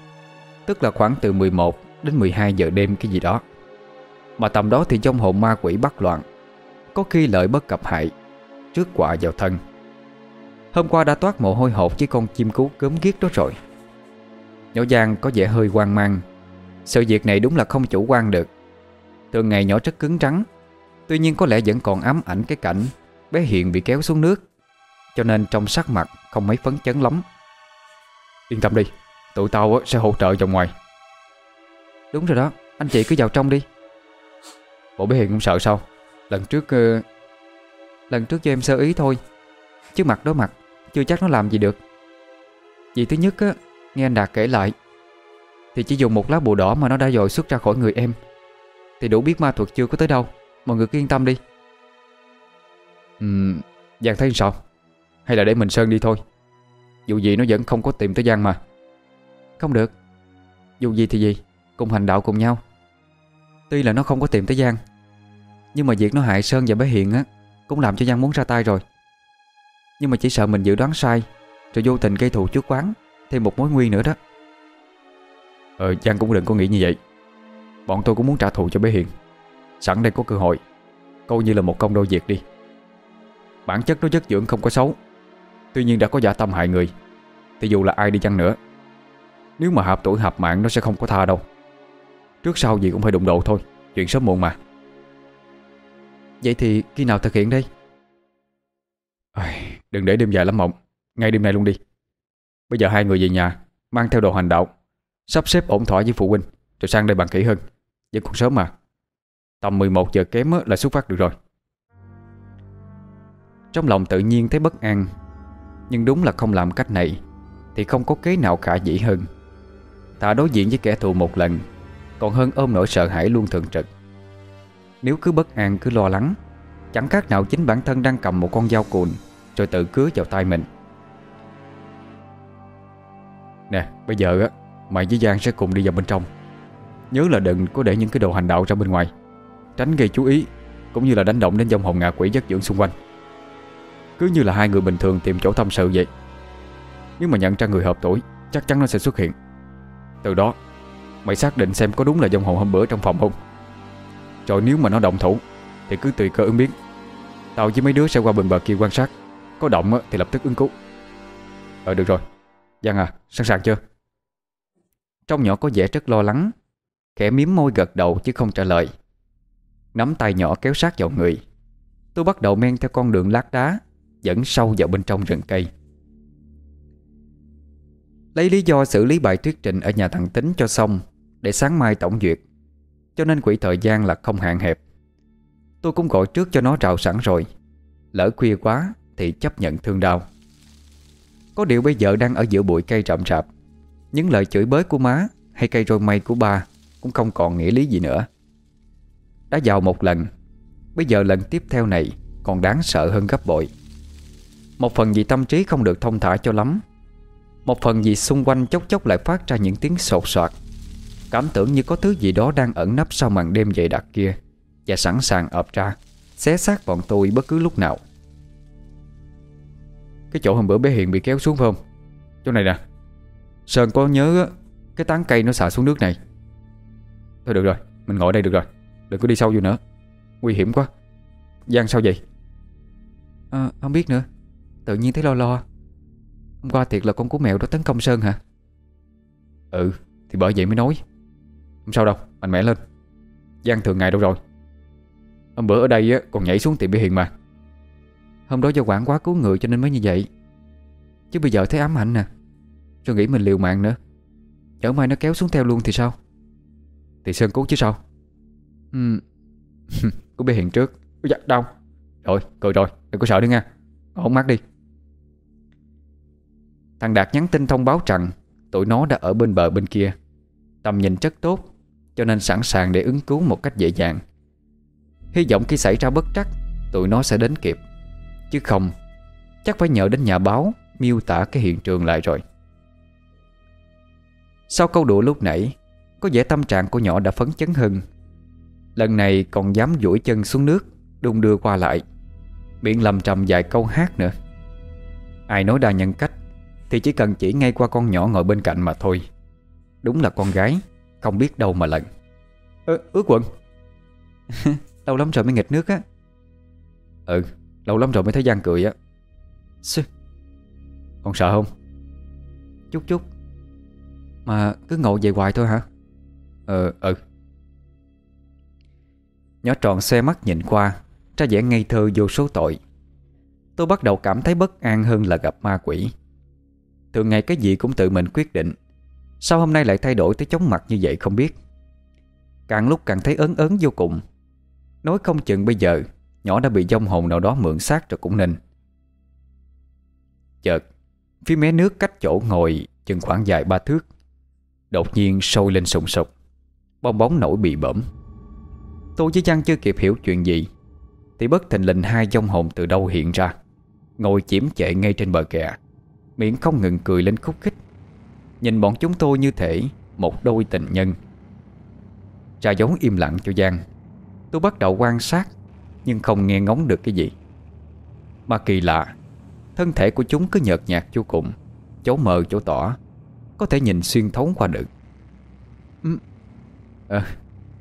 Tức là khoảng từ 11 đến 12 giờ đêm cái gì đó. Mà tầm đó thì trong hồn ma quỷ bắt loạn, Có khi lợi bất cập hại, Trước quả vào thân. Hôm qua đã toát mồ hôi hột với con chim cú cớm ghiết đó rồi. Nhỏ Giang có vẻ hơi hoang mang sự việc này đúng là không chủ quan được. Thường ngày nhỏ rất cứng rắn, Tuy nhiên có lẽ vẫn còn ám ảnh cái cảnh Bé Hiền bị kéo xuống nước, Cho nên trong sắc mặt không mấy phấn chấn lắm. Yên tâm đi, Tụi tao sẽ hỗ trợ trong ngoài. Đúng rồi đó, Anh chị cứ vào trong đi. Bộ bé Hiền cũng sợ sao? Lần trước. Ờ, lần trước cho em sơ ý thôi, Chứ mặt đối mặt, Chưa chắc nó làm gì được. Vì thứ nhất á, Nghe anh Đạt kể lại thì chỉ dùng một lá bùa đỏ mà nó đã dội xuất ra khỏi người em. Thì đủ biết ma thuật chưa có tới đâu. Mọi người cứ yên tâm đi. Ừm, Giang thấy sao? Hay là để mình Sơn đi thôi. Dù gì nó vẫn không có tìm tới Giang mà. Không được. Dù gì thì gì, Cùng hành đạo cùng nhau. Tuy là nó không có tìm tới Giang, Nhưng mà việc nó hại Sơn và bé Hiền á, Cũng làm cho Giang muốn ra tay rồi. Nhưng mà chỉ sợ mình dự đoán sai, Rồi vô tình gây thù trước quán Thêm một mối nguy nữa đó. Ờ Giang cũng đừng có nghĩ như vậy. Bọn tôi cũng muốn trả thù cho bé Hiền. Sẵn đây có cơ hội. Coi như là một công đôi việc đi. Bản chất nó chất dưỡng không có xấu. Tuy nhiên đã có giả tâm hại người. Thì dù là ai đi chăng nữa, Nếu mà hợp tuổi hợp mạng nó sẽ không có tha đâu. Trước sau gì cũng phải đụng độ thôi. Chuyện sớm muộn mà. Vậy thì khi nào thực hiện đây? Đừng để đêm dài lắm mộng. Ngay đêm nay luôn đi. Bây giờ hai người về nhà, Mang theo đồ hành đạo. Sắp xếp ổn thỏa với phụ huynh. Rồi sang đây bàn kỹ hơn. Vẫn còn sớm mà. Tầm 11 giờ kém là xuất phát được rồi. Trong lòng tự nhiên thấy bất an. Nhưng đúng là không làm cách này Thì không có kế nào khả dĩ hơn. Ta đối diện với kẻ thù một lần, Còn hơn ôm nỗi sợ hãi luôn thường trực. Nếu cứ bất an, cứ lo lắng, Chẳng khác nào chính bản thân đang cầm một con dao cùn Rồi tự cứa vào tay mình. Nè, bây giờ á Mày với Giang sẽ cùng đi vào bên trong. Nhớ là đừng có để những cái đồ hành đạo ra bên ngoài. Tránh gây chú ý, Cũng như là đánh động đến dòng hồn ngạ quỷ giấc dưỡng xung quanh. Cứ như là hai người bình thường tìm chỗ tâm sự vậy. Nếu mà nhận ra người hợp tuổi, Chắc chắn nó sẽ xuất hiện. Từ đó, Mày xác định xem có đúng là dòng hồn hôm bữa trong phòng không. Rồi nếu mà nó động thủ, Thì cứ tùy cơ ứng biến. Tao với mấy đứa sẽ qua bên bờ kia quan sát. Có động thì lập tức ứng cứu. Ờ được rồi. Giang à sẵn sàng chưa? Trong nhỏ có vẻ rất lo lắng. Khẽ miếm môi gật đầu chứ không trả lời. Nắm tay nhỏ kéo sát vào người. Tôi bắt đầu men theo con đường lát đá, Dẫn sâu vào bên trong rừng cây. Lấy lý do xử lý bài thuyết trình Ở nhà thằng Tính cho xong, Để sáng mai tổng duyệt. Cho nên quỹ thời gian là không hạn hẹp. Tôi cũng gọi trước cho nó rào sẵn rồi. Lỡ khuya quá Thì chấp nhận thương đau. Có điều bây giờ đang ở giữa bụi cây rậm rạp. Những lời chửi bới của má Hay cây roi mây của ba Cũng không còn nghĩa lý gì nữa. Đã vào một lần, Bây giờ lần tiếp theo này Còn đáng sợ hơn gấp bội. Một phần vì tâm trí không được thông thả cho lắm, Một phần vì xung quanh chốc chốc lại phát ra những tiếng sột soạt. Cảm tưởng như có thứ gì đó đang ẩn nấp sau màn đêm dày đặc kia Và sẵn sàng ập ra, Xé xác bọn tôi bất cứ lúc nào. Cái chỗ hôm bữa bé Hiền bị kéo xuống phải không? Chỗ này nè. Sơn có nhớ Cái tán cây nó xả xuống nước này. Thôi được rồi Mình ngồi đây được rồi. Đừng có đi sâu vô nữa. Nguy hiểm quá. Giang sao vậy? À, Không biết nữa. Tự nhiên thấy lo lo. Hôm qua thiệt là con cú mèo đó tấn công Sơn hả? Ừ Thì bởi vậy mới nói. Không sao đâu Mạnh mẽ lên. Giang thường ngày đâu rồi? Hôm bữa ở đây á, còn nhảy xuống tiệm bị hiền mà. Hôm đó do quản quá cứu người cho nên mới như vậy. Chứ bây giờ thấy ám ảnh nè rồi nghĩ mình liều mạng nữa. Chở mai nó kéo xuống theo luôn thì sao? Thì Sơn cứu chứ sao? Ừ Cứu biết hiện trước. Dạ đâu Rồi, cười rồi. Đừng có sợ nữa nha. Ổn mắt đi. Thằng Đạt nhắn tin thông báo rằng Tụi nó đã ở bên bờ bên kia. Tầm nhìn rất tốt, Cho nên sẵn sàng để ứng cứu một cách dễ dàng. Hy vọng khi xảy ra bất trắc, Tụi nó sẽ đến kịp. Chứ không, Chắc phải nhờ đến nhà báo Miêu tả cái hiện trường lại rồi. Sau câu đùa lúc nãy Có vẻ tâm trạng của nhỏ đã phấn chấn hơn. Lần này còn dám duỗi chân xuống nước Đung đưa qua lại Miệng lầm trầm vài câu hát nữa. Ai nói đa nhân cách Thì chỉ cần chỉ ngay qua con nhỏ ngồi bên cạnh mà thôi. Đúng là con gái Không biết đâu mà lần Ơ, ướt quần Lâu lắm rồi mới nghịch nước á. Ừ, lâu lắm rồi mới thấy gian cười á. Sư. Con sợ không? Chút chút. Mà cứ ngộ về hoài thôi hả? Ờ, ừ. Nhỏ tròn xe mắt nhìn qua Ra vẻ ngây thơ vô số tội. Tôi bắt đầu cảm thấy bất an hơn là gặp ma quỷ. Thường ngày cái gì cũng tự mình quyết định. Sao hôm nay lại thay đổi tới chóng mặt như vậy không biết. Càng lúc càng thấy ớn ớn vô cùng. Nói không chừng bây giờ Nhỏ đã bị dông hồn nào đó mượn xác rồi cũng nên. Chợt Phía mé nước cách chỗ ngồi Chừng khoảng dài ba thước. Đột nhiên sôi lên sùng sục. Bong bóng nổi bị bẩm Tôi với Giang chưa kịp hiểu chuyện gì, Thì bất thình lình hai dông hồn từ đâu hiện ra. Ngồi chiếm chệ ngay trên bờ kè, Miệng không ngừng cười lên khúc khích. Nhìn bọn chúng tôi như thể Một đôi tình nhân. Trà giống im lặng cho Giang, Tôi bắt đầu quan sát, Nhưng không nghe ngóng được cái gì. Mà kỳ lạ, Thân thể của chúng cứ nhợt nhạt vô cùng, Chỗ mờ chỗ tỏ. Có thể nhìn xuyên thấu qua được. Ừ. à,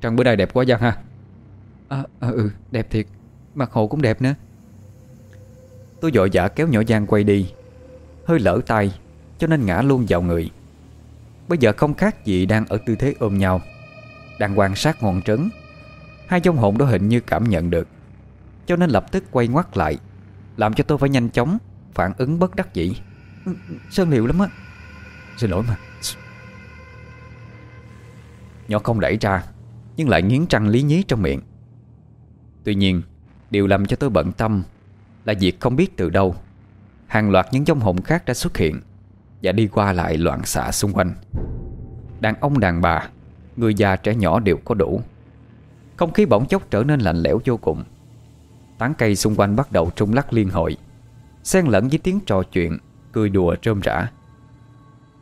Trăng bữa nay đẹp quá Giang ha. À, à, Ừ đẹp thiệt. Mặt hồ cũng đẹp nữa. Tôi dội dã kéo nhỏ Giang quay đi. Hơi lỡ tay Cho nên ngã luôn vào người. Bây giờ không khác gì đang ở tư thế ôm nhau. Đang quan sát ngọn trấn. Hai dông hồn đó hình như cảm nhận được. Cho nên lập tức quay ngoắt lại Làm cho tôi phải nhanh chóng Phản ứng bất đắc dĩ. Ừ, Sơn liệu lắm á Xin lỗi mà. Nhỏ không đẩy ra, Nhưng lại nghiến răng lý nhí trong miệng. Tuy nhiên, Điều làm cho tôi bận tâm Là việc không biết từ đâu, Hàng loạt những dông hồn khác đã xuất hiện Và đi qua lại loạn xạ xung quanh. Đàn ông, đàn bà, Người già, trẻ nhỏ đều có đủ. Không khí bỗng chốc trở nên lạnh lẽo vô cùng. Tán cây xung quanh bắt đầu trung lắc liên hồi, Xen lẫn với tiếng trò chuyện, Cười đùa trơm rã.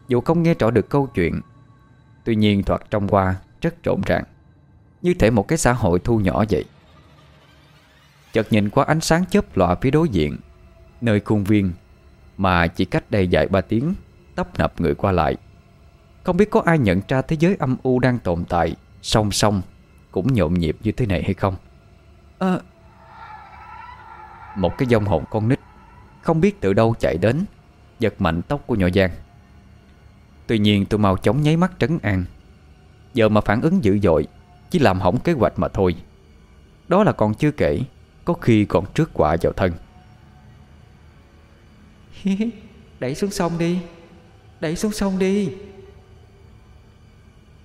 Dù không nghe rõ được câu chuyện Tuy nhiên thoạt trong qua rất rộn ràng Như thể một cái xã hội thu nhỏ vậy. Chợt nhìn qua ánh sáng chớp lọa phía đối diện Nơi khuôn viên Mà chỉ cách đây vài ba tiếng Tấp nập người qua lại. Không biết có ai nhận ra thế giới âm u đang tồn tại Song song Cũng nhộn nhịp như thế này hay không? À... Một cái dông hồn con nít Không biết từ đâu chạy đến Giật mạnh tóc của nhỏ Giang Tuy nhiên tôi mau chóng nháy mắt trấn an. Giờ mà phản ứng dữ dội Chỉ làm hỏng kế hoạch mà thôi. Đó là còn chưa kể Có khi còn trước quả vào thân. Đẩy xuống sông đi. Đẩy xuống sông đi.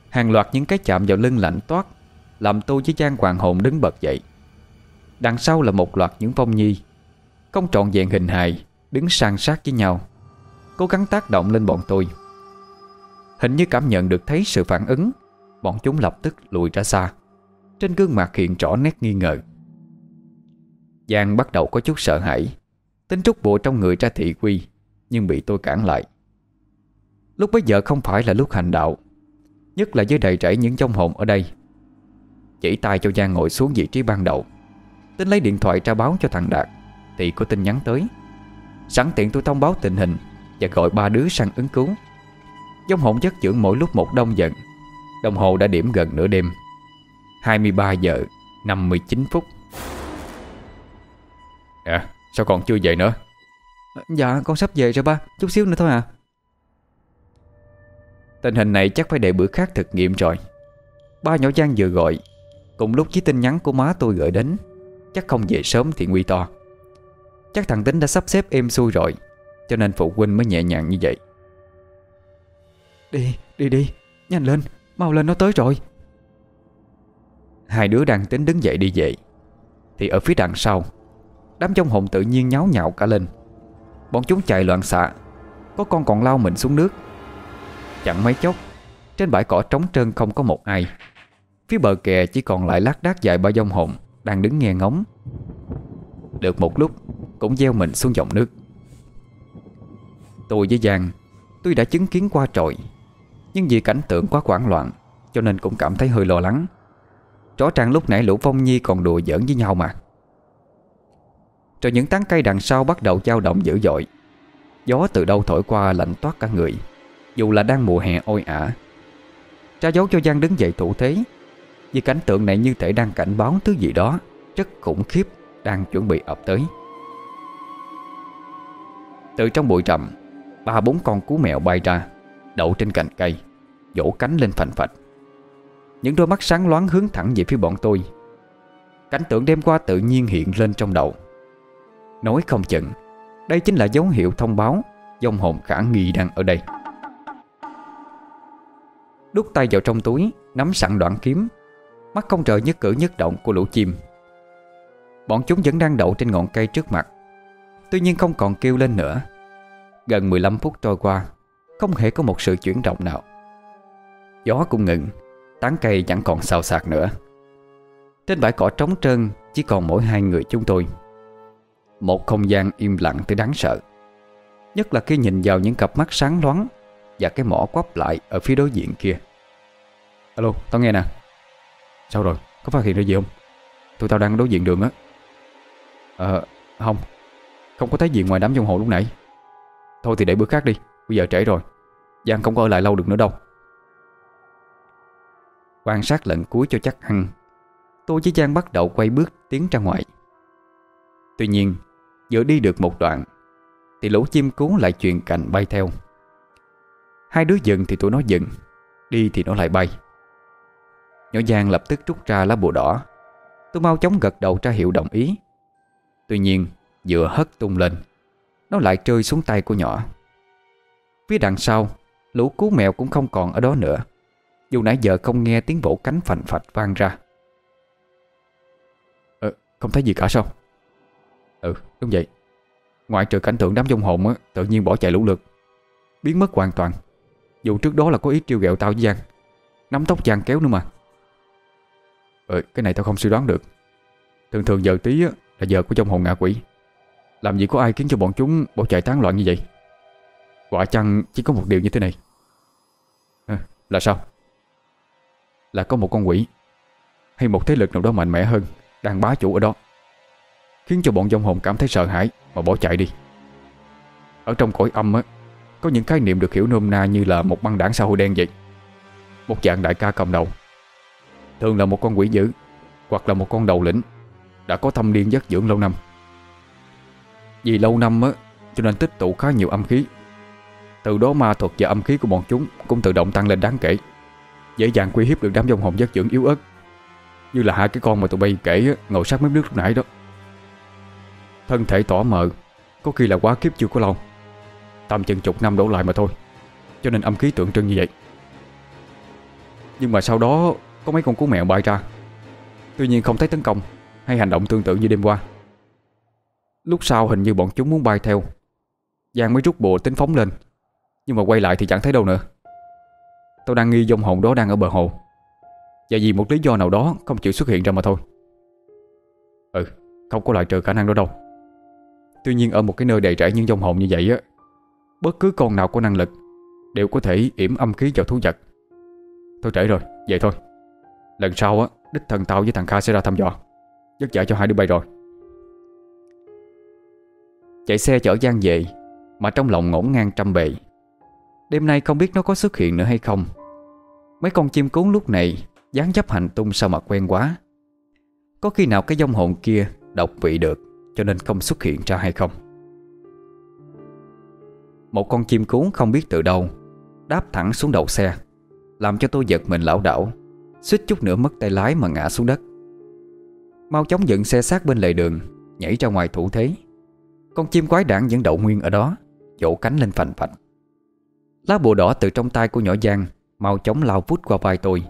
Hàng loạt những cái chạm vào lưng lạnh toát Làm tôi với Giang Hoàng Hồn đứng bật dậy. Đằng sau là một loạt những phong nhi. Không trọn vẹn hình hài Đứng sang sát với nhau Cố gắng tác động lên bọn tôi Hình như cảm nhận được thấy sự phản ứng. Bọn chúng lập tức lùi ra xa. Trên gương mặt hiện rõ nét nghi ngờ. Giang bắt đầu có chút sợ hãi. Tính trúc bộ trong người ra thị quy, Nhưng bị tôi cản lại. Lúc bấy giờ không phải là lúc hành đạo, Nhất là với đầy rẫy những trong hồn ở đây. Chỉ tay cho Giang ngồi xuống vị trí ban đầu. Tính lấy điện thoại ra báo cho thằng Đạt, Thì có tin nhắn tới. Sẵn tiện tôi thông báo tình hình Và gọi ba đứa sang ứng cứu. Dông hồn chất trưởng mỗi lúc một đông dần. Đồng hồ đã điểm gần nửa đêm. 23 giờ 59 phút. À sao còn chưa về nữa? Dạ con sắp về rồi ba. Chút xíu nữa thôi à Tình hình này chắc phải để bữa khác thực nghiệm rồi. Ba nhỏ Giang vừa gọi Cùng lúc với tin nhắn của má tôi gửi đến Chắc không về sớm thì nguy to. Chắc thằng Tính đã sắp xếp êm xuôi rồi Cho nên phụ huynh mới nhẹ nhàng như vậy Đi, đi đi. Nhanh lên, mau lên nó tới rồi. Hai đứa đang tính đứng dậy đi về. Thì ở phía đằng sau Đám trong hồn tự nhiên nháo nhạo cả lên. Bọn chúng chạy loạn xạ. Có con còn lao mình xuống nước. Chẳng mấy chốc Trên bãi cỏ trống trơn không có một ai. Phía bờ kè chỉ còn lại lác đác dài ba dông hồn Đang đứng nghe ngóng. Được một lúc Cũng gieo mình xuống dòng nước. Tôi với Giang tôi đã chứng kiến qua trội nhưng vì cảnh tượng quá hoảng loạn, Cho nên cũng cảm thấy hơi lo lắng. Rõ ràng lúc nãy Lũ Phong Nhi còn đùa giỡn với nhau mà. Rồi những tán cây đằng sau bắt đầu dao động dữ dội. Gió từ đâu thổi qua lạnh toát cả người, Dù là đang mùa hè oi ả. Cha dấu cho Giang đứng dậy thủ thế, Vì cảnh tượng này như thể đang cảnh báo thứ gì đó, Rất khủng khiếp, Đang chuẩn bị ập tới. Từ trong bụi trầm Ba bốn con cú mèo bay ra. Đậu trên cành cây, Vỗ cánh lên phành phạch. Những đôi mắt sáng loáng hướng thẳng về phía bọn tôi. Cảnh tượng đêm qua tự nhiên hiện lên trong đầu. Nói không chừng, Đây chính là dấu hiệu thông báo Dông hồn khả nghi đang ở đây. Đút tay vào trong túi, Nắm sẵn đoạn kiếm. Mắt không trời nhất cử nhất động của lũ chim. Bọn chúng vẫn đang đậu trên ngọn cây trước mặt. Tuy nhiên không còn kêu lên nữa. Gần 15 phút trôi qua. Không hề có một sự chuyển động nào. Gió cũng ngừng Tán cây chẳng còn xào xạc nữa. Trên bãi cỏ trống trơn Chỉ còn mỗi hai người chúng tôi. Một không gian im lặng tới đáng sợ Nhất là khi nhìn vào những cặp mắt sáng loáng Và cái mỏ quắp lại Ở phía đối diện kia. Alo, tao nghe nè. Sao rồi, có phát hiện ra gì không? Tụi tao đang đối diện đường á. Ờ, không. Không có thấy gì ngoài đám trong hồ lúc nãy. Thôi thì để bữa khác đi. Bây giờ trễ rồi. Giang không có ở lại lâu được nữa đâu. Quan sát lần cuối cho chắc ăn Tôi với Giang bắt đầu quay bước tiến ra ngoài. Tuy nhiên Vừa đi được một đoạn, Thì lũ chim cú lại chuyện cành bay theo. Hai đứa dừng thì tụi nó dừng, Đi thì nó lại bay. Nhỏ Giang lập tức rút ra lá bùa đỏ. Tôi mau chóng gật đầu ra hiệu đồng ý. Tuy nhiên, Vừa hất tung lên, Nó lại rơi xuống tay của nhỏ. Phía đằng sau Lũ cú mèo cũng không còn ở đó nữa. Dù nãy giờ không nghe tiếng vỗ cánh phành phạch vang ra. Ờ, không thấy gì cả sao? Ừ, đúng vậy. Ngoại trừ cảnh tượng đám dung hồn á Tự nhiên bỏ chạy lũ lượt. Biến mất hoàn toàn. Dù trước đó là có ý trêu ghẹo tao với Giang Nắm tóc Giang kéo nữa mà. Ờ, cái này tao không suy đoán được. Thường thường giờ tí á, là giờ của trong hồn ngạ quỷ. Làm gì có ai khiến cho bọn chúng bỏ chạy tán loạn như vậy? Quả chăng chỉ có một điều như thế này? À, Là sao? Là có một con quỷ Hay một thế lực nào đó mạnh mẽ hơn Đang bá chủ ở đó Khiến cho bọn dông hồn cảm thấy sợ hãi Mà bỏ chạy đi. Ở trong cõi âm á Có những khái niệm được hiểu nôm na như là một băng đảng xã hội đen vậy. Một dạng đại ca cầm đầu. Thường là một con quỷ dữ Hoặc là một con đầu lĩnh Đã có thâm niên dắt dưỡng lâu năm. Vì lâu năm á Cho nên tích tụ khá nhiều âm khí từ đó ma thuật và âm khí của bọn chúng Cũng tự động tăng lên đáng kể. Dễ dàng quy hiếp được đám dông hồn dắt dưỡng yếu ớt. Như là hai cái con mà tụi bay kể, Ngồi sát mép nước lúc nãy đó. Thân thể tỏ mờ, Có khi là quá kiếp chưa có lâu. Tầm chừng chục năm đổ lại mà thôi, Cho nên âm khí tượng trưng như vậy. Nhưng mà sau đó, Có mấy con cú mèo bay ra. Tuy nhiên không thấy tấn công, Hay hành động tương tự như đêm qua. Lúc sau hình như bọn chúng muốn bay theo. Giang mới rút bộ tính phóng lên. Nhưng mà quay lại thì chẳng thấy đâu nữa. Tôi đang nghi dông hồn đó đang ở bờ hồ. Và vì một lý do nào đó Không chịu xuất hiện ra mà thôi. Ừ Không có loại trừ khả năng đó đâu. Tuy nhiên ở một cái nơi đầy rẫy những dông hồn như vậy á Bất cứ con nào có năng lực Đều có thể yểm âm khí vào thú vật. Thôi trễ rồi, vậy thôi. Lần sau á, đích thần tao với thằng Kha sẽ ra thăm dò Giấc giải cho hai đứa bay rồi. Chạy xe chở Giang về Mà trong lòng ngổn ngang trăm bề. Đêm nay không biết nó có xuất hiện nữa hay không. Mấy con chim cuốn lúc này dáng dấp hành tung sao mà quen quá. Có khi nào cái dông hồn kia Độc vị được Cho nên không xuất hiện ra hay không? Một con chim cuốn không biết từ đâu Đáp thẳng xuống đầu xe, Làm cho tôi giật mình lão đảo, Suýt chút nữa mất tay lái mà ngã xuống đất. Mau chóng dựng xe sát bên lề đường, Nhảy ra ngoài thủ thế. Con chim quái đản vẫn đậu nguyên ở đó Vỗ cánh lên phành phạch. Lá bùa đỏ từ trong tay của nhỏ Giang Mau chóng lao vút qua vai tôi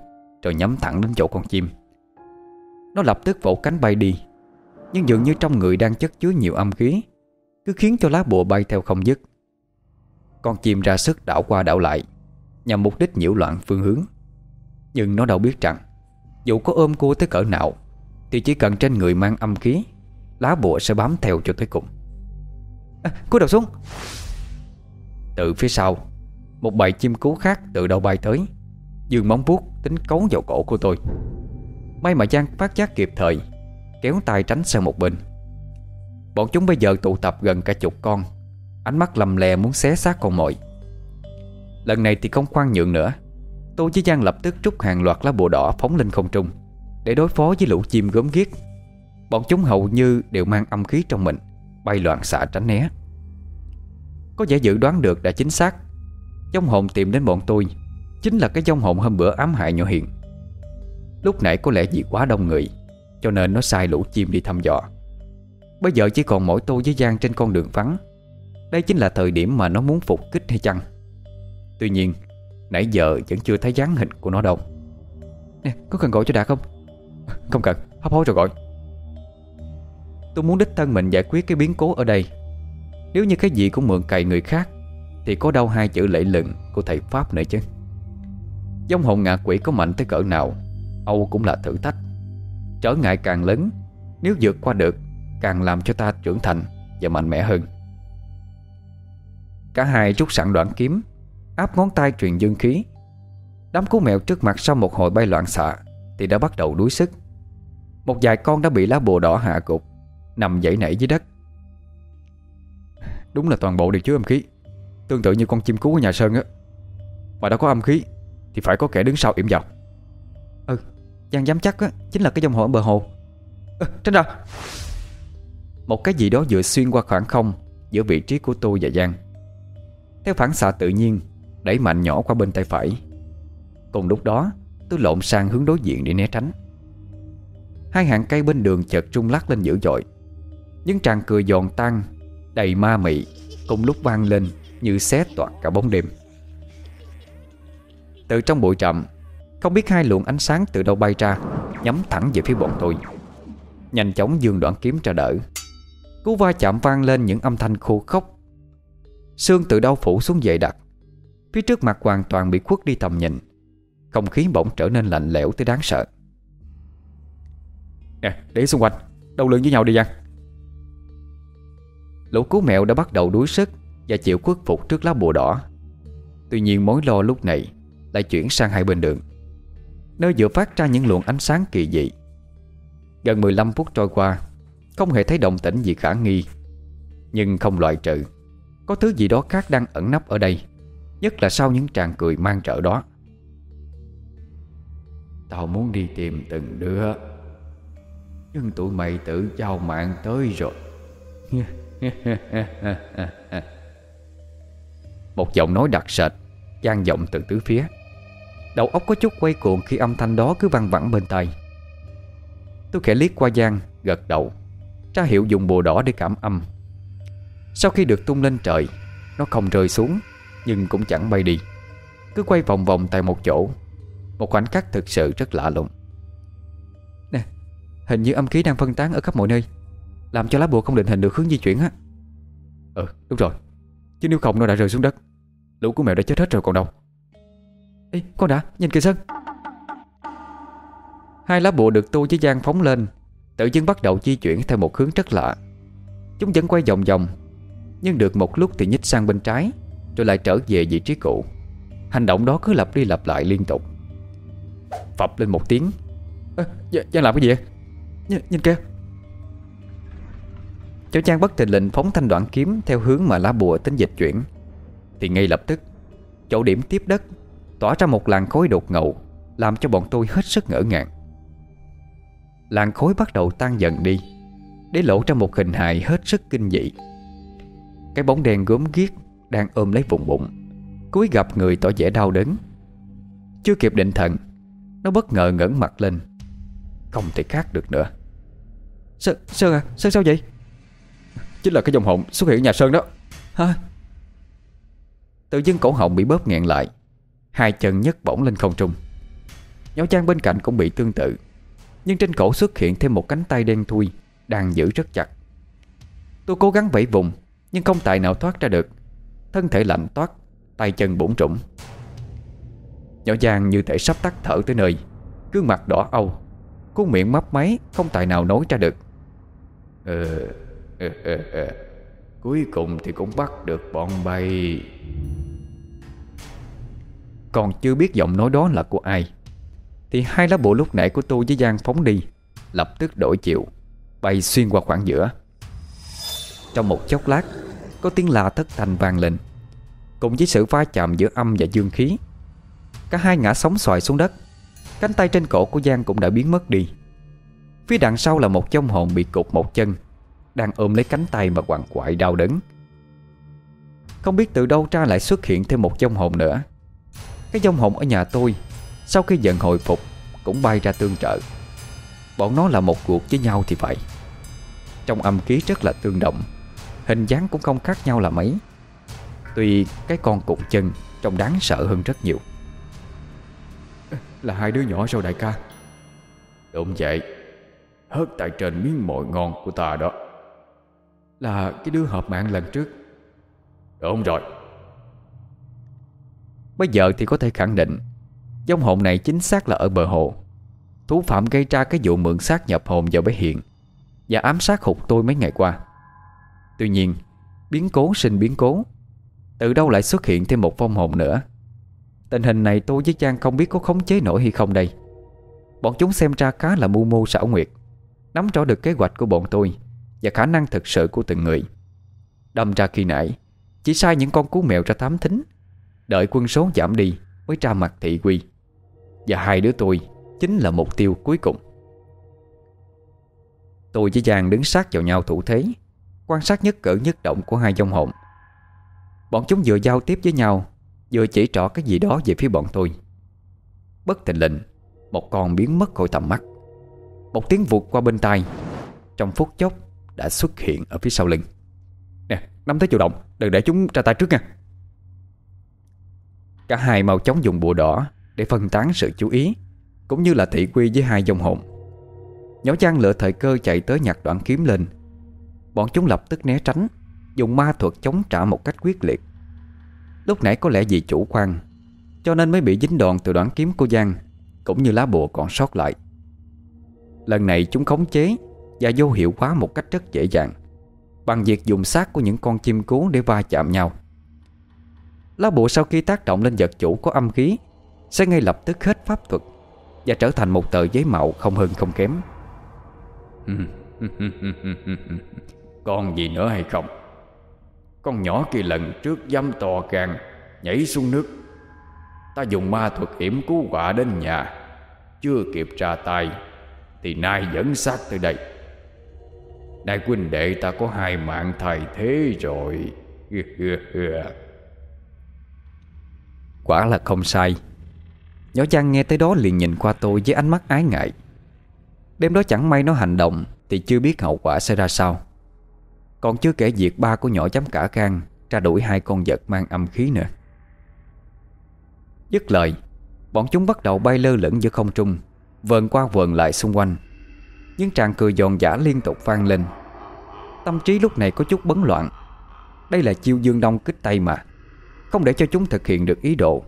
Rồi nhắm thẳng đến chỗ con chim. Nó lập tức vỗ cánh bay đi Nhưng dường như trong người đang chất chứa nhiều âm khí Cứ khiến cho lá bùa bay theo không dứt. Con chim ra sức đảo qua đảo lại Nhằm mục đích nhiễu loạn phương hướng. Nhưng nó đâu biết rằng Dù có ôm cô tới cỡ nào Thì chỉ cần trên người mang âm khí Lá bùa sẽ bám theo cho tới cùng. À, Cô đầu xuống! Từ phía sau một bầy chim cú khác từ đâu bay tới. Dương móng vuốt tính cấu vào cổ của tôi. May mà Giang phát giác kịp thời, Kéo tay tránh sang một bên. Bọn chúng bây giờ tụ tập gần cả chục con. Ánh mắt lầm lè muốn xé xác con mồi. Lần này thì không khoan nhượng nữa. Tôi với Giang lập tức trút hàng loạt lá bùa đỏ phóng lên không trung, Để đối phó với lũ chim gớm ghiếc. Bọn chúng hầu như đều mang âm khí trong mình, Bay loạn xạ tránh né. Có vẻ dự đoán được đã chính xác. Dông hồn tìm đến bọn tôi. Chính là cái dông hồn hôm bữa ám hại nhỏ hiện Lúc nãy có lẽ vì quá đông người, Cho nên nó sai lũ chim đi thăm dò. Bây giờ chỉ còn mỗi tôi với Giang trên con đường vắng. Đây chính là thời điểm mà nó muốn phục kích hay chăng? Tuy nhiên, Nãy giờ vẫn chưa thấy dáng hình của nó đâu. Nè, có cần gọi cho Đạt không? Không cần, hấp hối rồi gọi. Tôi muốn đích thân mình giải quyết cái biến cố ở đây. Nếu như cái gì cũng mượn cày người khác thì có đâu hai chữ lệ lừng của thầy Pháp nữa chứ. Giống hồn ngạ quỷ có mạnh tới cỡ nào, Âu cũng là thử thách. Trở ngại càng lớn, Nếu vượt qua được, Càng làm cho ta trưởng thành Và mạnh mẽ hơn. Cả hai rút sẵn đoạn kiếm, Áp ngón tay truyền dương khí. Đám cú mèo trước mặt sau một hồi bay loạn xạ Thì đã bắt đầu đuối sức. Một vài con đã bị lá bùa đỏ hạ gục, Nằm dãy nảy dưới đất. Đúng là toàn bộ đều chứa âm khí. Tương tự như con chim cú của nhà Sơn á. Mà đã có âm khí Thì phải có kẻ đứng sau yểm vào. Ừ. Giang dám chắc á Chính là cái dòng hồ ở bờ hồ. Ừ, Tránh ra Một cái gì đó vừa xuyên qua khoảng không Giữa vị trí của tôi và Giang. Theo phản xạ tự nhiên Đẩy mạnh nhỏ qua bên tay phải. Cùng lúc đó tôi lộn sang hướng đối diện để né tránh. Hai hàng cây bên đường chợt trung lắc lên dữ dội. Những tràng cười giòn tan Đầy ma mị Cùng lúc vang lên như xé toạc cả bóng đêm. Từ trong bụi trầm Không biết hai luồng ánh sáng từ đâu bay ra Nhắm thẳng về phía bọn tôi. Nhanh chóng dương đoạn kiếm ra đỡ. Cú va chạm vang lên những âm thanh khô khốc. Sương từ đâu phủ xuống dậy đặc. Phía trước mặt hoàn toàn bị khuất đi tầm nhìn. Không khí bỗng trở nên lạnh lẽo tới đáng sợ. Nè, để xung quanh. Đầu lượng với nhau đi Giang. Lũ cú mèo đã bắt đầu đuối sức. Và chịu khuất phục trước lá bùa đỏ. Tuy nhiên mối lo lúc này Lại chuyển sang hai bên đường, Nơi vừa phát ra những luồng ánh sáng kỳ dị. Gần 15 phút trôi qua, Không hề thấy động tĩnh gì khả nghi. Nhưng không loại trừ, Có thứ gì đó khác đang ẩn nấp ở đây, Nhất là sau những tràng cười mang trợ đó. Tao muốn đi tìm từng đứa, Nhưng tụi mày tự giao mạng tới rồi. Một giọng nói đặc sệt giang vọng từ tứ phía. Đầu óc có chút quay cuồng khi âm thanh đó cứ văng vẳng bên tai. Tôi khẽ liếc qua Giang, Gật đầu. Ra hiệu dùng bùa đỏ để cảm âm. Sau khi được tung lên trời, Nó không rơi xuống, Nhưng cũng chẳng bay đi. Cứ quay vòng vòng tại một chỗ. Một khoảnh khắc thực sự rất lạ lùng. Nè, Hình như âm khí đang phân tán ở khắp mọi nơi. Làm cho lá bùa không định hình được hướng di chuyển á. Ừ đúng rồi. Chứ nếu không nó đã rơi xuống đất. Lũ của mèo đã chết hết rồi còn đâu. Ê con đã nhìn kìa Sơn. Hai lá bùa được tu với Giang phóng lên. Tự dưng bắt đầu di chuyển theo một hướng rất lạ. Chúng vẫn quay vòng vòng Nhưng được một lúc thì nhích sang bên trái Rồi lại trở về vị trí cũ. Hành động đó cứ lặp đi lặp lại liên tục. Phập lên một tiếng. À, Giang làm cái gì vậy? Nh Nhìn kìa. Cháu Trang bất tình lệnh phóng thanh đoạn kiếm Theo hướng mà lá bùa tính dịch chuyển. Thì ngay lập tức Chỗ điểm tiếp đất Tỏa ra một làn khối đột ngầu Làm cho bọn tôi hết sức ngỡ ngàng. Làn khối bắt đầu tan dần đi Để lộ ra một hình hài hết sức kinh dị. Cái bóng đen gớm ghiếc Đang ôm lấy vùng bụng Cúi gặp người tỏ vẻ đau đớn. Chưa kịp định thần Nó bất ngờ ngẩng mặt lên. Không thể khác được nữa. Sơn, Sơn à, Sơn sao vậy? Chính là cái dòng hồn xuất hiện ở nhà Sơn đó. Hả? Tự dưng cổ họng bị bóp nghẹn lại Hai chân nhấc bổng lên không trung. Nhỏ Trang bên cạnh cũng bị tương tự Nhưng trên cổ xuất hiện thêm một cánh tay đen thui Đang giữ rất chặt. Tôi cố gắng vẫy vùng Nhưng không tài nào thoát ra được. Thân thể lạnh toát Tay chân bủng trũng Nhỏ Giang như thể sắp tắt thở tới nơi Gương mặt đỏ âu Khuôn miệng mấp máy Không tài nào nói ra được. Ừ. Cuối cùng thì cũng bắt được bọn bay. Còn chưa biết giọng nói đó là của ai, Thì hai lá bộ lúc nãy của tôi với Giang phóng đi, Lập tức đổi chiều, Bay xuyên qua khoảng giữa. Trong một chốc lát, Có tiếng la thất thành vang lên, Cùng với sự va chạm giữa âm và dương khí. Cả hai ngã sóng xoài xuống đất, Cánh tay trên cổ của Giang cũng đã biến mất đi. Phía đằng sau là một trong hồn bị cụt một chân đang ôm lấy cánh tay mà quằn quại đau đớn. Không biết từ đâu ra lại xuất hiện thêm một dông hồn nữa. Cái dông hồn ở nhà tôi Sau khi dần hồi phục Cũng bay ra tương trợ. Bọn nó là một cuộc với nhau thì phải. Trong âm khí rất là tương động Hình dáng cũng không khác nhau là mấy. Tuy cái con cụt chân Trông đáng sợ hơn rất nhiều. Là hai đứa nhỏ sao đại ca? Đúng vậy. Hớt tại trên miếng mồi ngon của ta đó là cái đứa hợp mạng lần trước. Đúng rồi. Bây giờ thì có thể khẳng định Dông hồn này chính xác là ở bờ hồ. Thú phạm gây ra cái vụ mượn xác nhập hồn vào bé hiện Và ám sát hụt tôi mấy ngày qua. Tuy nhiên, Biến cố sinh biến cố, Từ đâu lại xuất hiện thêm một phong hồn nữa? Tình hình này tôi với Trang không biết có khống chế nổi hay không đây. Bọn chúng xem ra khá là mưu mô xảo nguyệt, Nắm rõ được kế hoạch của bọn tôi. Và khả năng thực sự của từng người. Đâm ra khi nãy, Chỉ sai những con cú mèo ra thám thính. Đợi quân số giảm đi Mới ra mặt thị quy. Và hai đứa tôi Chính là mục tiêu cuối cùng. Tôi với Giang đứng sát vào nhau thủ thế, Quan sát nhất cỡ nhất động của hai dòng hồn. Bọn chúng vừa giao tiếp với nhau, Vừa chỉ trỏ cái gì đó về phía bọn tôi. Bất tình lệnh Một con biến mất khỏi tầm mắt. Một tiếng vụt qua bên tai. Trong phút chốc đã xuất hiện ở phía sau lưng. Nè, nắm tới chủ động Đừng để chúng ra tay trước nha. Cả hai mau chóng dùng bùa đỏ Để phân tán sự chú ý Cũng như là thị quy với hai dòng hồn. Nhỏ Giang lựa thời cơ chạy tới nhặt đoạn kiếm lên. Bọn chúng lập tức né tránh Dùng ma thuật chống trả một cách quyết liệt. Lúc nãy có lẽ vì chủ quan Cho nên mới bị dính đòn từ đoạn kiếm của Giang Cũng như lá bùa còn sót lại. Lần này chúng khống chế và vô hiệu hóa một cách rất dễ dàng. Bằng việc dùng xác của những con chim cú Để va chạm nhau. Lá bùa sau khi tác động lên vật chủ có âm khí, Sẽ ngay lập tức hết pháp thuật Và trở thành một tờ giấy mạo không hơn không kém. Còn gì nữa hay không? Con nhỏ kia lần trước dám to càng Nhảy xuống nước. Ta dùng ma thuật hiểm cứu quả đến nhà, Chưa kịp ra tay, Thì nay dẫn xác tới đây. Đại huynh đệ ta có hai mạng thay thế rồi. Quả là không sai. Nhỏ chăng nghe tới đó liền nhìn qua tôi với ánh mắt ái ngại. Đêm đó chẳng may nó hành động Thì chưa biết hậu quả sẽ ra sao. Còn chưa kể việc ba của nhỏ chấm cả gan Ra đuổi hai con vật mang âm khí nữa. Dứt lời, Bọn chúng bắt đầu bay lơ lửng giữa không trung, Vờn qua vờn lại xung quanh. Nhưng tràng cười giòn giả liên tục vang lên. Tâm trí lúc này có chút bấn loạn. Đây là chiêu dương đông kích tay mà. Không để cho chúng thực hiện được ý đồ.